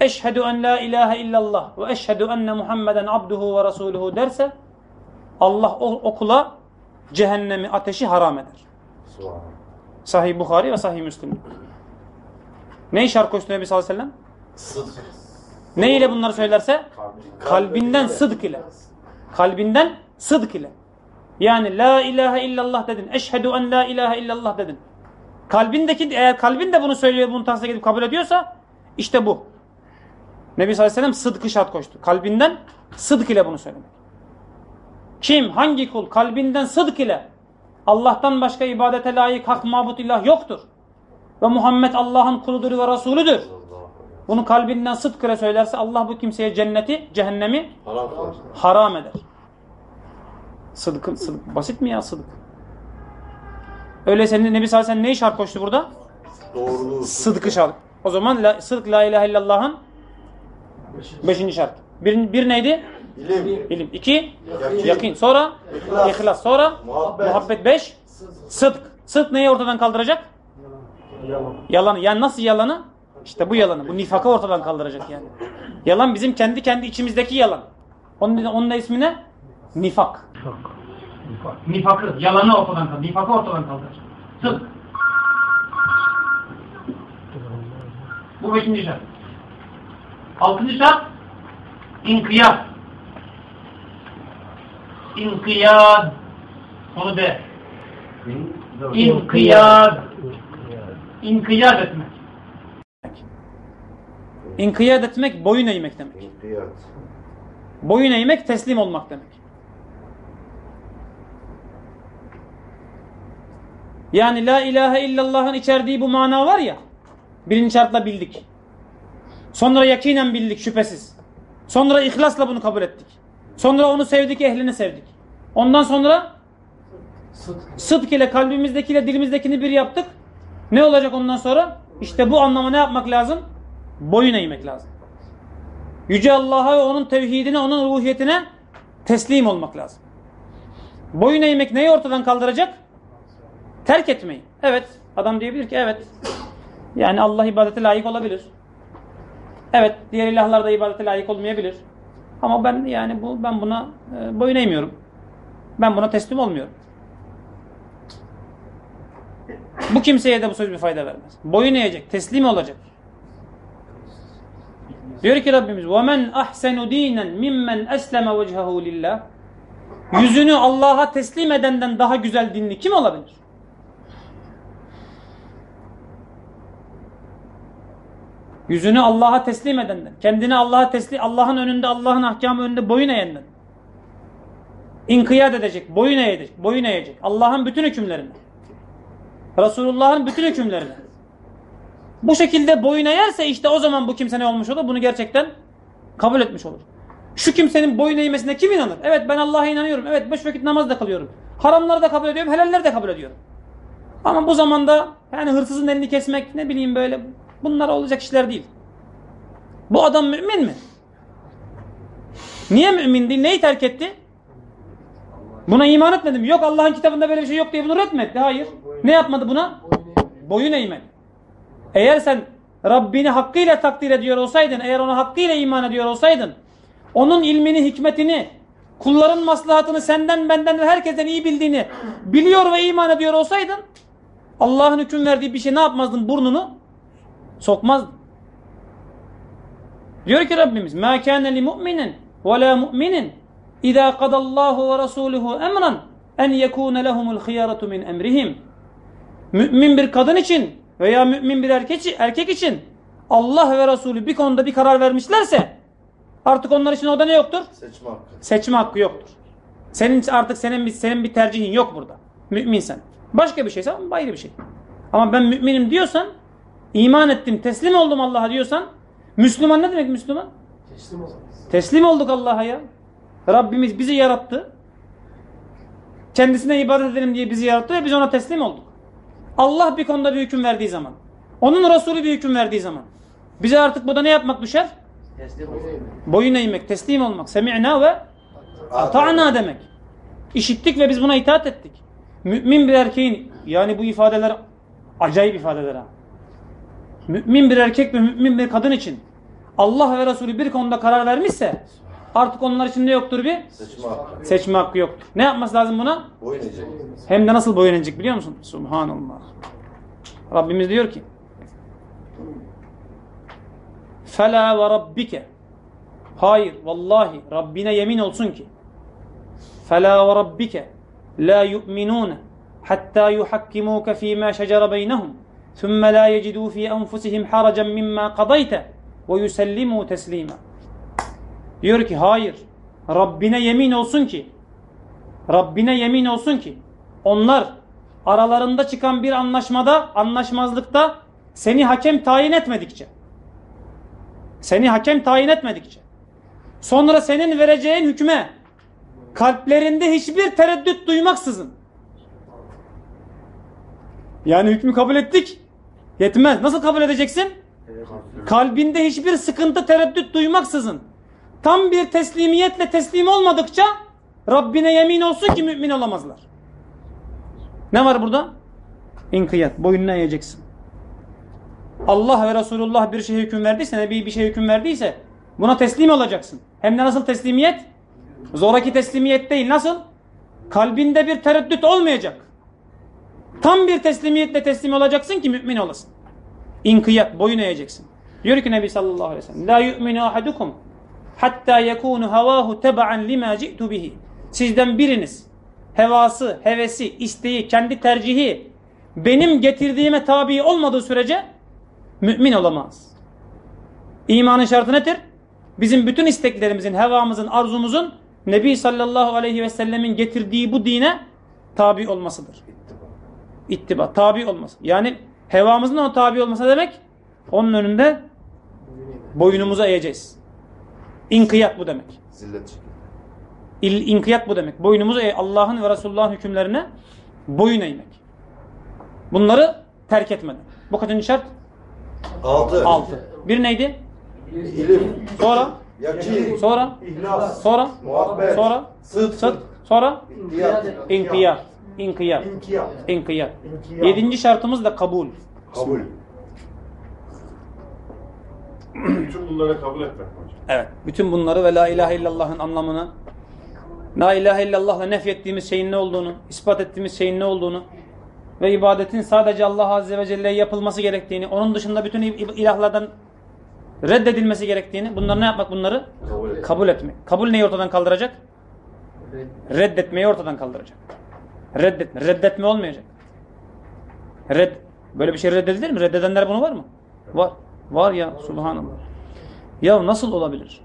Speaker 1: eşhedü en la ilahe illallah ve eşhedü enne Muhammeden abduhu ve resuluhu derse Allah o, o kula cehennemi ateşi haram eder. Sahih Bukhari ve Sahih Müslim. Ne şart koştu Nebi sallallahu aleyhi ve sellem?
Speaker 4: Sıdk.
Speaker 1: Ne ile bunları söylerse?
Speaker 2: Kalbi.
Speaker 1: Kalbinden sıdk ile. Kalbinden sıdk ile. Yani la ilahe illallah dedin. Eşhedü en la ilahe illallah dedin. Kalbindeki eğer kalbin de bunu söylüyor, bunu tasdik edip kabul ediyorsa işte bu. Nebi sallallahu aleyhi ve sellem sıdkı şart koştu. Kalbinden sıdk ile bunu söylemek. Kim, hangi kul kalbinden sıdk ile Allah'tan başka ibadete layık hak mabut ilah yoktur. Ve Muhammed Allah'ın kuludur ve Resulüdür. Bunu kalbinden sıdk ile söylerse Allah bu kimseye cenneti, cehennemi
Speaker 4: Haram
Speaker 1: haram eder. Sıdkın, sıdk. Basit mi ya sıdk? Öyleyse Nebi sallallahu aleyhi ve sellem neyi şart koştu burada?
Speaker 4: Doğruluğu.
Speaker 1: Sıdkı şart. O zaman la, sıdk la ilahe illallah'ın beşinci şart. Bir, bir neydi?
Speaker 4: İlim.
Speaker 1: İlim. İki,
Speaker 4: Yakin.
Speaker 1: yakin. Sonra
Speaker 4: İhlas.
Speaker 1: ihlas. Sonra
Speaker 4: Muhabbet.
Speaker 1: muhabbet. Beş, sıdk. Sıdk neyi ortadan kaldıracak?
Speaker 3: Yalan.
Speaker 1: Yalanı. Yani nasıl yalanı? İşte bu yalanı. Bu nifakı ortadan kaldıracak yani. Yalan bizim kendi kendi içimizdeki yalan. Onun, onun da ismi ne? Nifak. Nifakı, yalanı ortadan kaldıracak. Nifakı ortadan kaldıracak. Sıdk. Bu beşinci şart. Altıncı şart inkiyat. İnkiyat. Onu de. İnkiyat. İnkiyat etmek. İnkiyat etmek boyun eğmek demek.
Speaker 4: İnkiyat.
Speaker 1: Boyun eğmek teslim olmak demek. Yani la ilahe illallah'ın içerdiği bu mana var ya. Birinci şartla bildik. Sonra yakinen bildik şüphesiz. Sonra ihlasla bunu kabul ettik. Sonra onu sevdik, ehlini sevdik. Ondan sonra sıdk ile kalbimizdekiyle dilimizdekini bir yaptık. Ne olacak ondan sonra? İşte bu anlama ne yapmak lazım? Boyun eğmek lazım. Yüce Allah'a ve onun tevhidine, onun ruhiyetine teslim olmak lazım. Boyun eğmek neyi ortadan kaldıracak? Terk etmeyi. Evet. Adam diyebilir ki evet. Yani Allah ibadete layık olabilir. Evet. Diğer ilahlar da ibadete layık olmayabilir. Ama ben yani bu ben buna e, boyun eğmiyorum. Ben buna teslim olmuyorum. Bu kimseye de bu söz bir fayda vermez. Boyun eğecek, teslim olacak. Diyor ki Rabbimiz وَمَنْ أَحْسَنُ د۪ينًا مِمَّنْ أَسْلَمَ وَجْهَهُ لِلّٰهِ Yüzünü Allah'a teslim edenden daha güzel dinli kim olabilir? Yüzünü Allah'a teslim edenden, kendini Allah'a teslim, Allah'ın önünde, Allah'ın ahkamı önünde boyun eğenden. İnkiyat edecek, boyun eğecek, boyun eğecek. Allah'ın bütün hükümlerine. Resulullah'ın bütün hükümlerine. Bu şekilde boyun eğerse işte o zaman bu kimse ne olmuş olur? Bunu gerçekten kabul etmiş olur. Şu kimsenin boyun eğmesine kim inanır? Evet ben Allah'a inanıyorum. Evet beş vakit namaz da kılıyorum. Haramları da kabul ediyorum. Helalleri de kabul ediyorum. Ama bu zamanda yani hırsızın elini kesmek ne bileyim böyle bunlar olacak işler değil. Bu adam mümin mi? Niye mümin değil? Neyi terk etti? Buna iman etmedim. Yok Allah'ın kitabında böyle bir şey yok diye bunu reddetti. Hayır. Ne yapmadı buna? Boyun eğmedi. Eğer sen Rabbini hakkıyla takdir ediyor olsaydın, eğer ona hakkıyla iman ediyor olsaydın, onun ilmini, hikmetini, kulların maslahatını senden, benden ve herkesten iyi bildiğini biliyor ve iman ediyor olsaydın, Allah'ın hüküm verdiği bir şey ne yapmazdın? Burnunu sokmazdın. Diyor ki Rabbimiz, مَا كَانَ لِمُؤْمِنٍ وَلَا مُؤْمِنٍ اِذَا قَدَ اللّٰهُ وَرَسُولُهُ اَمْرًا اَنْ يَكُونَ لَهُمُ الْخِيَارَةُ مِنْ اَمْرِهِمْ Mümin bir kadın için veya mümin bir erkek, erkek için Allah ve Resulü bir konuda bir karar vermişlerse artık onlar için orada ne yoktur?
Speaker 4: Seçme hakkı.
Speaker 1: Seçme hakkı yoktur. Senin artık senin bir senin bir tercihin yok burada. Müminsen. Başka bir şeyse ayrı bir şey. Ama ben müminim diyorsan, iman ettim, teslim oldum Allah'a diyorsan, Müslüman ne demek Müslüman?
Speaker 3: Teslim olalım.
Speaker 1: Teslim olduk Allah'a ya. Rabbimiz bizi yarattı. Kendisine ibadet edelim diye bizi yarattı ve biz ona teslim olduk. Allah bir konuda bir hüküm verdiği zaman, onun Resulü bir hüküm verdiği zaman, bize artık burada ne yapmak düşer? Boyun eğmek, teslim olmak. Semi'na ve ata'na demek. İşittik ve biz buna itaat ettik. Mümin bir erkeğin, yani bu ifadeler acayip ifadeler ha. Mümin bir erkek ve mümin bir kadın için Allah ve Resulü bir konuda karar vermişse Artık onlar için ne yoktur bir?
Speaker 4: Seçme hakkı.
Speaker 1: Seçme hakkı yoktur. Ne yapması lazım buna?
Speaker 4: Boyun eğecek.
Speaker 1: Hem de nasıl boyun eğecek biliyor musun? Subhanallah. Rabbimiz diyor ki Fela ve rabbike Hayır vallahi Rabbine yemin olsun ki Fela ve rabbike La yu'minune Hatta yuhakkimuke fîmâ şecere beynehum La yecidû fî enfusihim haracen mimma kadayte Ve yusellimû teslîmâ Diyor ki hayır Rabbine yemin olsun ki Rabbine yemin olsun ki onlar aralarında çıkan bir anlaşmada, anlaşmazlıkta seni hakem tayin etmedikçe seni hakem tayin etmedikçe sonra senin vereceğin hükme kalplerinde hiçbir tereddüt duymaksızın yani hükmü kabul ettik yetmez. Nasıl kabul edeceksin? Kalbinde hiçbir sıkıntı tereddüt duymaksızın tam bir teslimiyetle teslim olmadıkça Rabbine yemin olsun ki mümin olamazlar. Ne var burada? İnkiyat. Boynuna eğeceksin. Allah ve Resulullah bir şeye hüküm verdiyse, Nebi bir şeye hüküm verdiyse buna teslim olacaksın. Hem de nasıl teslimiyet? Zoraki teslimiyet değil. Nasıl? Kalbinde bir tereddüt olmayacak. Tam bir teslimiyetle teslim olacaksın ki mümin olasın. İnkiyat. Boyun eğeceksin. Diyor ki Nebi sallallahu aleyhi ve sellem La yu'minu ahadukum hatta yekunu havahu teba'an lima ci'tu bihi. Sizden biriniz hevası, hevesi, isteği, kendi tercihi benim getirdiğime tabi olmadığı sürece mümin olamaz. İmanın şartı nedir? Bizim bütün isteklerimizin, hevamızın, arzumuzun Nebi sallallahu aleyhi ve sellemin getirdiği bu dine tabi olmasıdır. İttiba, tabi olması. Yani hevamızın ona tabi olması demek onun önünde boynumuza eğeceğiz. İnkiyat bu demek.
Speaker 4: Zillet.
Speaker 1: İl, inkiyat bu demek. Boynumuzu eğ- Allah'ın ve Resulullah'ın hükümlerine boyun eğmek. Bunları terk etmeden. Bu kaçıncı şart?
Speaker 4: Altı.
Speaker 1: Altı. Bir neydi?
Speaker 4: İlim.
Speaker 1: Sonra?
Speaker 4: Yakin.
Speaker 1: Sonra?
Speaker 3: İhlas.
Speaker 1: Sonra?
Speaker 4: Muhabbet.
Speaker 1: Sonra?
Speaker 4: Sıdk.
Speaker 1: Sıdk. Sonra?
Speaker 4: İhtiyat.
Speaker 1: İnkiyat. İnkiyat.
Speaker 3: İnkiyat.
Speaker 1: İnkiyat.
Speaker 3: İnkiyat.
Speaker 1: Yedinci şartımız da kabul.
Speaker 4: Kabul. <clears throat>
Speaker 2: Bütün bunları kabul etmek hocam?
Speaker 1: Evet. Bütün bunları ve la ilahe illallah'ın anlamını, la ilahe illallah'la nefyettiğimiz şeyin ne olduğunu, ispat ettiğimiz şeyin ne olduğunu ve ibadetin sadece Allah Azze ve Celle'ye yapılması gerektiğini, onun dışında bütün il- ilahlardan reddedilmesi gerektiğini, bunları ne yapmak bunları?
Speaker 4: Kabul.
Speaker 1: Kabul etmek. Kabul neyi ortadan kaldıracak? Reddetmeyi ortadan kaldıracak. Reddetme. Reddetme olmayacak. Red. Böyle bir şey reddedilir mi? Reddedenler bunu var mı? Var. Var ya subhanallah. Ya nasıl olabilir?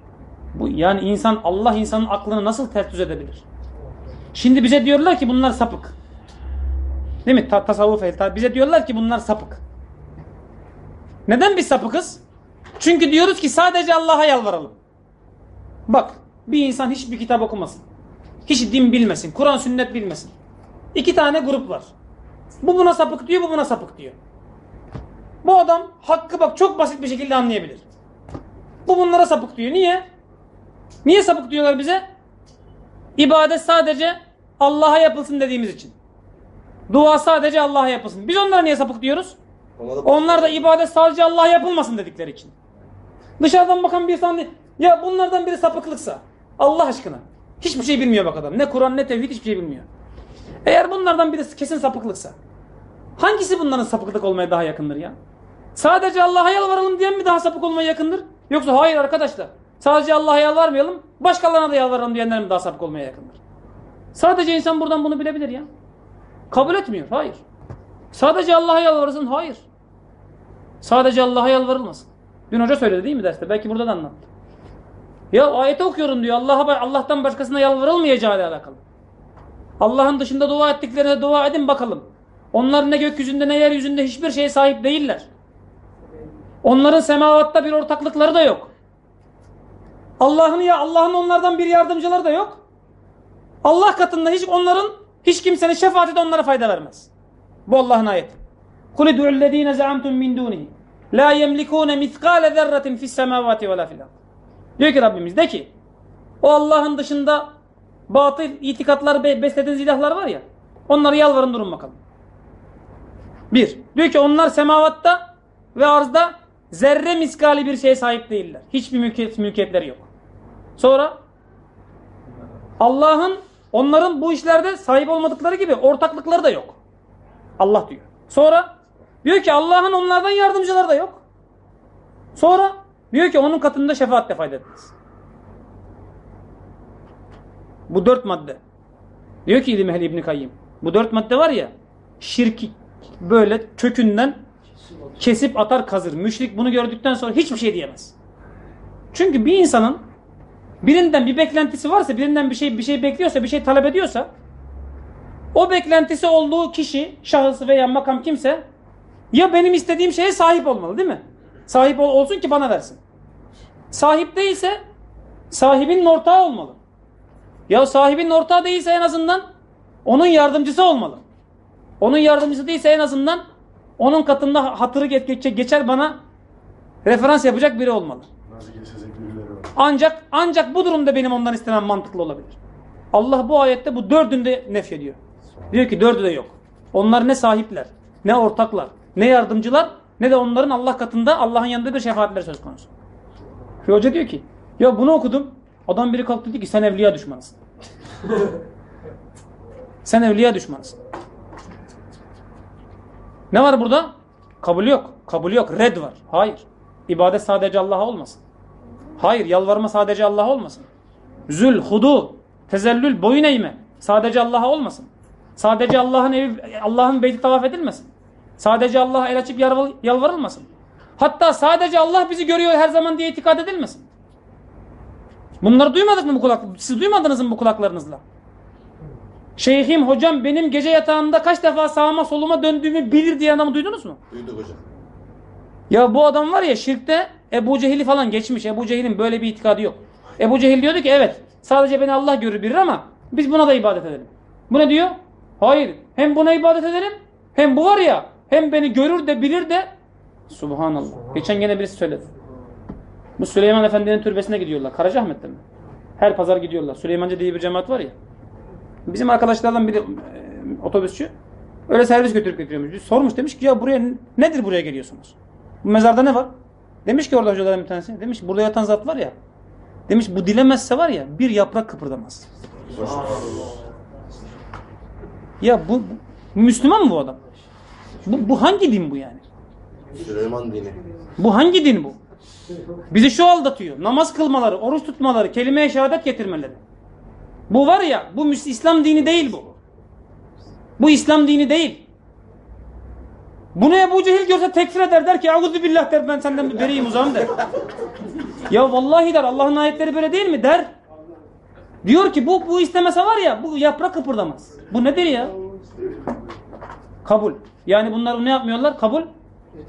Speaker 1: Bu yani insan Allah insanın aklını nasıl ters düz edebilir? Şimdi bize diyorlar ki bunlar sapık. Değil mi? Ta tasavvuf ehli. Ta- Bize diyorlar ki bunlar sapık. Neden biz sapıkız? Çünkü diyoruz ki sadece Allah'a yalvaralım. Bak bir insan hiçbir kitap okumasın. Hiç din bilmesin. Kur'an sünnet bilmesin. İki tane grup var. Bu buna sapık diyor, bu buna sapık diyor. Bu adam hakkı bak çok basit bir şekilde anlayabilir. Bu bunlara sapık diyor. Niye? Niye sapık diyorlar bize? İbadet sadece Allah'a yapılsın dediğimiz için. Dua sadece Allah'a yapılsın. Biz onlara niye sapık diyoruz? Onlar da ibadet sadece Allah'a yapılmasın dedikleri için. Dışarıdan bakan bir insan ya bunlardan biri sapıklıksa Allah aşkına hiçbir şey bilmiyor bak adam. Ne Kur'an ne tevhid hiçbir şey bilmiyor. Eğer bunlardan birisi kesin sapıklıksa hangisi bunların sapıklık olmaya daha yakındır ya? Sadece Allah'a yalvaralım diyen mi daha sapık olmaya yakındır? Yoksa hayır arkadaşlar sadece Allah'a yalvarmayalım başkalarına da yalvaralım diyenler mi daha sapık olmaya yakındır? Sadece insan buradan bunu bilebilir ya. Kabul etmiyor. Hayır. Sadece Allah'a yalvarırsın. Hayır. Sadece Allah'a yalvarılmasın. Dün hoca söyledi değil mi derste? Belki burada da anlattı. Ya ayeti okuyorum diyor. Allah'a Allah'tan başkasına yalvarılmayacağı ile alakalı. Allah'ın dışında dua ettiklerine dua edin bakalım. Onlar ne gökyüzünde ne yeryüzünde hiçbir şeye sahip değiller. Onların semavatta bir ortaklıkları da yok. Allah'ın ya Allah'ın onlardan bir yardımcıları da yok. Allah katında hiç onların hiç kimsenin şefaati de onlara fayda vermez. Bu Allah'ın ayeti. Kul id'u'llezine za'amtum min dunihi la yemlikune miskale zerratin fis semavati ve la fil ard. Diyor ki Rabbimiz de ki o Allah'ın dışında batıl itikatlar be- beslediğiniz ilahlar var ya onları yalvarın durun bakalım. Bir. Diyor ki onlar semavatta ve arzda zerre miskali bir şeye sahip değiller. Hiçbir mülkiyet, mülkiyetleri yok. Sonra Allah'ın onların bu işlerde sahip olmadıkları gibi ortaklıkları da yok. Allah diyor. Sonra diyor ki Allah'ın onlardan yardımcıları da yok. Sonra diyor ki onun katında şefaatle fayda etmez. Bu dört madde. Diyor ki İlim Ehli İbni Kayyim. Bu dört madde var ya şirki böyle kökünden kesip atar kazır. Müşrik bunu gördükten sonra hiçbir şey diyemez. Çünkü bir insanın birinden bir beklentisi varsa, birinden bir şey bir şey bekliyorsa, bir şey talep ediyorsa o beklentisi olduğu kişi, şahıs veya makam kimse ya benim istediğim şeye sahip olmalı değil mi? Sahip ol, olsun ki bana versin. Sahip değilse sahibinin ortağı olmalı. Ya sahibinin ortağı değilse en azından onun yardımcısı olmalı. Onun yardımcısı değilse en azından onun katında hatırı geç- geç- geçer bana referans yapacak biri olmalı. Ancak ancak bu durumda benim ondan istemem mantıklı olabilir. Allah bu ayette bu dördünde nef ediyor. Diyor ki dördü de yok. Onlar ne sahipler, ne ortaklar, ne yardımcılar, ne de onların Allah katında Allah'ın yanında bir şefaatleri söz konusu. Hoca diyor ki, ya bunu okudum. Adam biri kalktı dedi ki sen evliya düşmanısın. Sen evliya düşmanısın. Ne var burada? Kabul yok. Kabul yok. Red var. Hayır. İbadet sadece Allah'a olmasın. Hayır. Yalvarma sadece Allah'a olmasın. Zül, hudu, tezellül, boyun eğme. Sadece Allah'a olmasın. Sadece Allah'ın evi, Allah'ın beyti tavaf edilmesin. Sadece Allah'a el açıp yalvar- yalvarılmasın. Hatta sadece Allah bizi görüyor her zaman diye itikad edilmesin. Bunları duymadık mı bu kulak? Siz duymadınız mı bu kulaklarınızla? Şeyhim, hocam benim gece yatağında kaç defa sağıma soluma döndüğümü bilir diye adamı duydunuz mu?
Speaker 4: Duyduk hocam.
Speaker 1: Ya bu adam var ya şirkte Ebu Cehil'i falan geçmiş. Ebu Cehil'in böyle bir itikadı yok. Ebu Cehil diyordu ki evet sadece beni Allah görür bilir ama biz buna da ibadet edelim. Bu ne diyor? Hayır. Hem buna ibadet edelim hem bu var ya hem beni görür de bilir de Subhanallah. Geçen gene birisi söyledi. Bu Süleyman Efendi'nin türbesine gidiyorlar. Karacaahmet'te mi? Her pazar gidiyorlar. Süleymancı diye bir cemaat var ya. Bizim arkadaşlardan biri e, otobüsçü. Öyle servis götürüp getiriyormuş. Sormuş demiş ki ya buraya nedir buraya geliyorsunuz? Bu mezarda ne var? Demiş ki orada hocaların bir tanesi. Demiş burada yatan zat var ya. Demiş bu dilemezse var ya bir yaprak kıpırdamaz. Ya bu, bu Müslüman mı bu adam? Bu, bu hangi din bu yani?
Speaker 4: Süleyman dini.
Speaker 1: Bu hangi din bu? Bizi şu aldatıyor. Namaz kılmaları, oruç tutmaları, kelime-i şehadet getirmeleri. Bu var ya, bu İslam dini değil bu. Bu İslam dini değil. Bunu Ebu Cehil görse tekfir eder der ki Euzu billah der ben senden beriyim uzağım der. <laughs> ya vallahi der Allah'ın ayetleri böyle değil mi der. Diyor ki bu bu istemese var ya bu yaprak kıpırdamaz. Bu nedir ya? Kabul. Yani bunlar ne yapmıyorlar? Kabul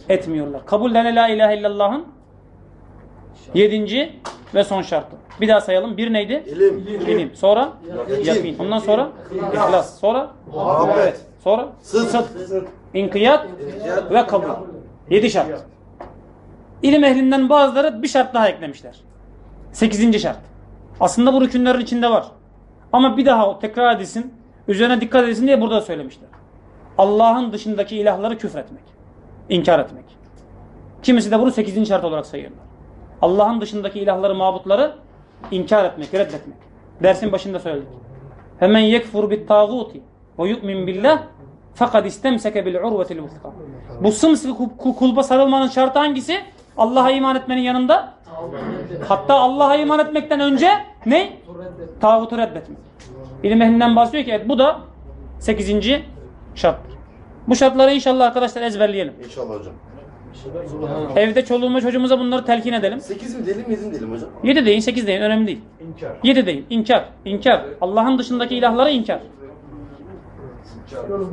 Speaker 1: etmiyorlar. Kabul dene la ilahe illallah'ın yedinci ve son şartı. Bir daha sayalım. Bir neydi?
Speaker 4: İlim.
Speaker 1: İlim. Sonra
Speaker 4: Yakin.
Speaker 1: yakin. Ondan sonra ihlas. Sonra
Speaker 4: Muhabbet.
Speaker 1: sonra
Speaker 4: Sıdk.
Speaker 1: inkiyat ve kabul. Yedi şart. İlim ehlinden bazıları bir şart daha eklemişler. Sekizinci şart. Aslında bu rükünlerin içinde var. Ama bir daha o tekrar edilsin, üzerine dikkat edilsin diye burada söylemişler. Allah'ın dışındaki ilahları küfretmek, inkar etmek. Kimisi de bunu sekizinci şart olarak sayıyorlar. Allah'ın dışındaki ilahları, mabutları inkar etmek, reddetmek. Dersin başında söyledik. Hemen yekfur bit tağuti ve yu'min billah fakat istemseke bil urvetil vuthqa. Bu sımsıkı kul- kulba sarılmanın şartı hangisi? Allah'a iman etmenin yanında hatta Allah'a iman etmekten önce ne? Tağutu reddetmek. İlim ehlinden bahsediyor ki evet, bu da 8. şarttır. Bu şartları inşallah arkadaşlar ezberleyelim.
Speaker 4: İnşallah hocam.
Speaker 1: Evde çoluğuma çocuğumuza bunları telkin edelim.
Speaker 4: 8 mi diyelim 7 mi diyelim hocam?
Speaker 1: 7 deyin 8 deyin önemli değil.
Speaker 3: İnkar.
Speaker 1: 7 deyin inkar. inkar. Allah'ın dışındaki ilahları inkar.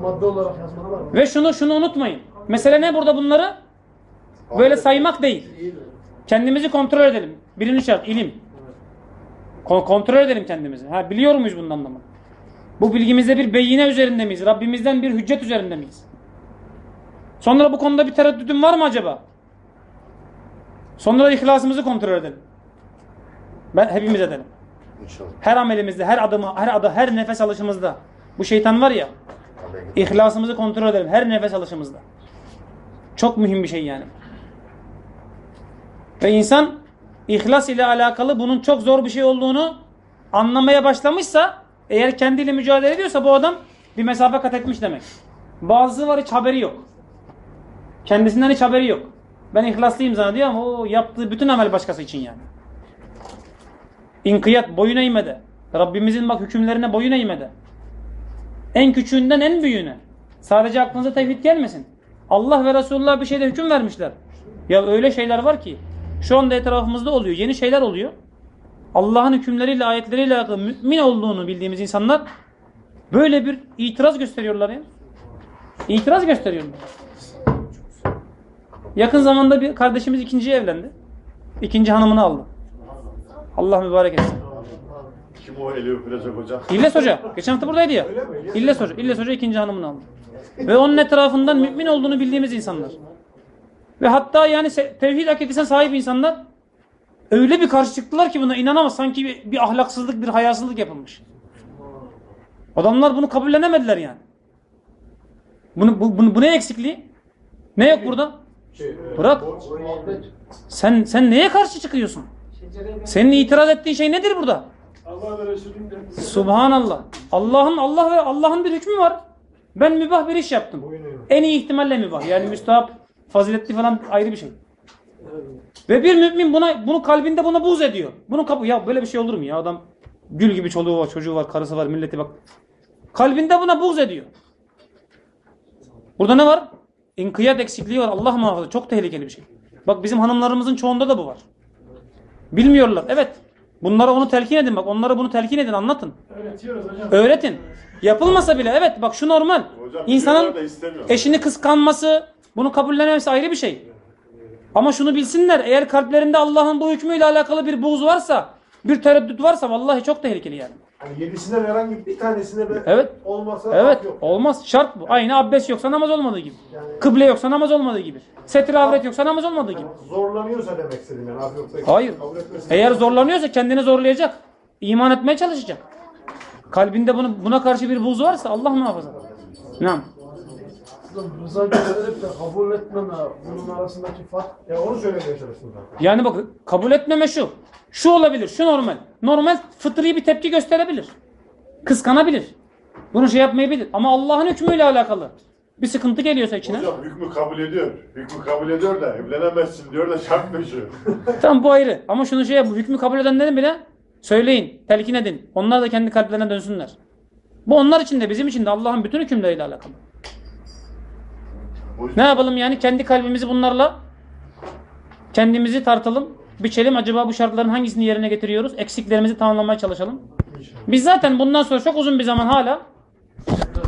Speaker 3: Madde olarak yazmalı var mı?
Speaker 1: Ve şunu şunu unutmayın. Mesele ne burada bunları? Böyle saymak değil. Kendimizi kontrol edelim. Birinci şart ilim. Kon- kontrol edelim kendimizi. Ha biliyor muyuz bunun anlamını? Bu bilgimizde bir beyine üzerinde miyiz? Rabbimizden bir hüccet üzerinde miyiz? Sonra bu konuda bir tereddüdün var mı acaba? Sonra ihlasımızı kontrol edelim. Ben hepimiz edelim.
Speaker 4: İnşallah.
Speaker 1: Her amelimizde, her adımı, her adı, her nefes alışımızda. Bu şeytan var ya. İhlasımızı kontrol edelim her nefes alışımızda. Çok mühim bir şey yani. Ve insan ihlas ile alakalı bunun çok zor bir şey olduğunu anlamaya başlamışsa eğer kendiyle mücadele ediyorsa bu adam bir mesafe kat etmiş demek. Bazısı var hiç haberi yok. Kendisinden hiç haberi yok. Ben ihlaslıyım zannediyor ama o yaptığı bütün amel başkası için yani. İnkiyat boyun eğmede. Rabbimizin bak hükümlerine boyun eğmede. En küçüğünden en büyüğüne. Sadece aklınıza tevhid gelmesin. Allah ve Resulullah bir şeyde hüküm vermişler. Ya öyle şeyler var ki şu anda etrafımızda oluyor. Yeni şeyler oluyor. Allah'ın hükümleriyle, ayetleriyle alakalı mümin olduğunu bildiğimiz insanlar böyle bir itiraz gösteriyorlar ya. İtiraz gösteriyorlar. Yakın zamanda bir kardeşimiz ikinciye evlendi. İkinci hanımını aldı. Allah mübarek etsin.
Speaker 2: Kim o eli öpülecek hocam?
Speaker 1: İlles Hoca. Geçen hafta buradaydı ya. İlles Hoca. İlles Hoca ikinci hanımını aldı. Ve onun etrafından mümin olduğunu bildiğimiz insanlar. Ve hatta yani tevhid akidesine sahip insanlar öyle bir karşı çıktılar ki buna inanamaz. Sanki bir, bir ahlaksızlık, bir hayasızlık yapılmış. Adamlar bunu kabullenemediler yani. Bunu, bu, bunu, bu ne eksikliği? Ne yok burada? Bırak. Sen sen neye karşı çıkıyorsun? Senin itiraz ettiğin şey nedir burada?
Speaker 2: Allah ve
Speaker 1: Subhanallah. Allah'ın Allah ve Allah'ın bir hükmü var. Ben mübah bir iş yaptım. En iyi ihtimalle mübah. Yani müstahap, faziletli falan ayrı bir şey. Ve bir mümin buna bunu kalbinde buna buğz ediyor. Bunu kapı ya böyle bir şey olur mu ya adam gül gibi çoluğu var, çocuğu var, karısı var, milleti bak. Kalbinde buna buğz ediyor. Burada ne var? İnkiyat eksikliği var. Allah muhafaza. Çok tehlikeli bir şey. Bak bizim hanımlarımızın çoğunda da bu var. Bilmiyorlar. Evet. Bunlara onu telkin edin bak. Onlara bunu telkin edin, anlatın.
Speaker 2: öğretiyoruz hocam.
Speaker 1: Öğretin. Yapılmasa bile evet bak şu normal.
Speaker 2: Hocam
Speaker 1: İnsanın eşini kıskanması, bunu kabullenememesi ayrı bir şey. Ama şunu bilsinler eğer kalplerinde Allah'ın bu hükmüyle alakalı bir buğz varsa, bir tereddüt varsa vallahi çok tehlikeli yani.
Speaker 3: Hani yedisinden herhangi bir tanesine de
Speaker 1: Evet.
Speaker 3: olmasa
Speaker 1: Evet
Speaker 3: yok.
Speaker 1: olmaz şart bu. Aynı abdest yoksa namaz olmadığı gibi. Kıble yoksa namaz olmadığı gibi. Setir avret yoksa namaz olmadığı gibi.
Speaker 3: Zorlanıyorsa demek istedim yani abi yoksa.
Speaker 1: Hayır. Eğer zorlanıyorsa kendini zorlayacak. İman etmeye çalışacak. Kalbinde bunu, buna karşı bir buğz varsa Allah muhafaza. Nam.
Speaker 5: Rıza gösterip de kabul etmeme bunun arasındaki fark
Speaker 3: Ya onu söylemeye çalıştım zaten.
Speaker 1: Yani bak kabul etmeme şu. Şu olabilir, şu normal. Normal fıtri bir tepki gösterebilir. Kıskanabilir. Bunu şey yapmayabilir. Ama Allah'ın hükmüyle alakalı. Bir sıkıntı geliyorsa içine.
Speaker 2: Hocam hükmü kabul ediyor. Hükmü kabul ediyor da evlenemezsin diyor da şart dışı. <laughs>
Speaker 1: Tamam bu ayrı. Ama şunu şey yap, hükmü kabul edenlerin bile söyleyin, telkin edin. Onlar da kendi kalplerine dönsünler. Bu onlar için de bizim için de Allah'ın bütün hükümleriyle alakalı. Ne yapalım yani kendi kalbimizi bunlarla kendimizi tartalım, biçelim. Acaba bu şartların hangisini yerine getiriyoruz? Eksiklerimizi tamamlamaya çalışalım. Biz zaten bundan sonra çok uzun bir zaman hala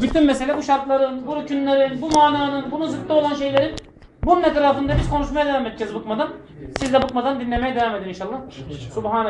Speaker 1: bütün mesele bu şartların, bu rükünlerin, bu mananın, bunun zıttı olan şeylerin bunun etrafında biz konuşmaya devam edeceğiz bıkmadan. Siz de bıkmadan dinlemeye devam edin inşallah. Subhaneke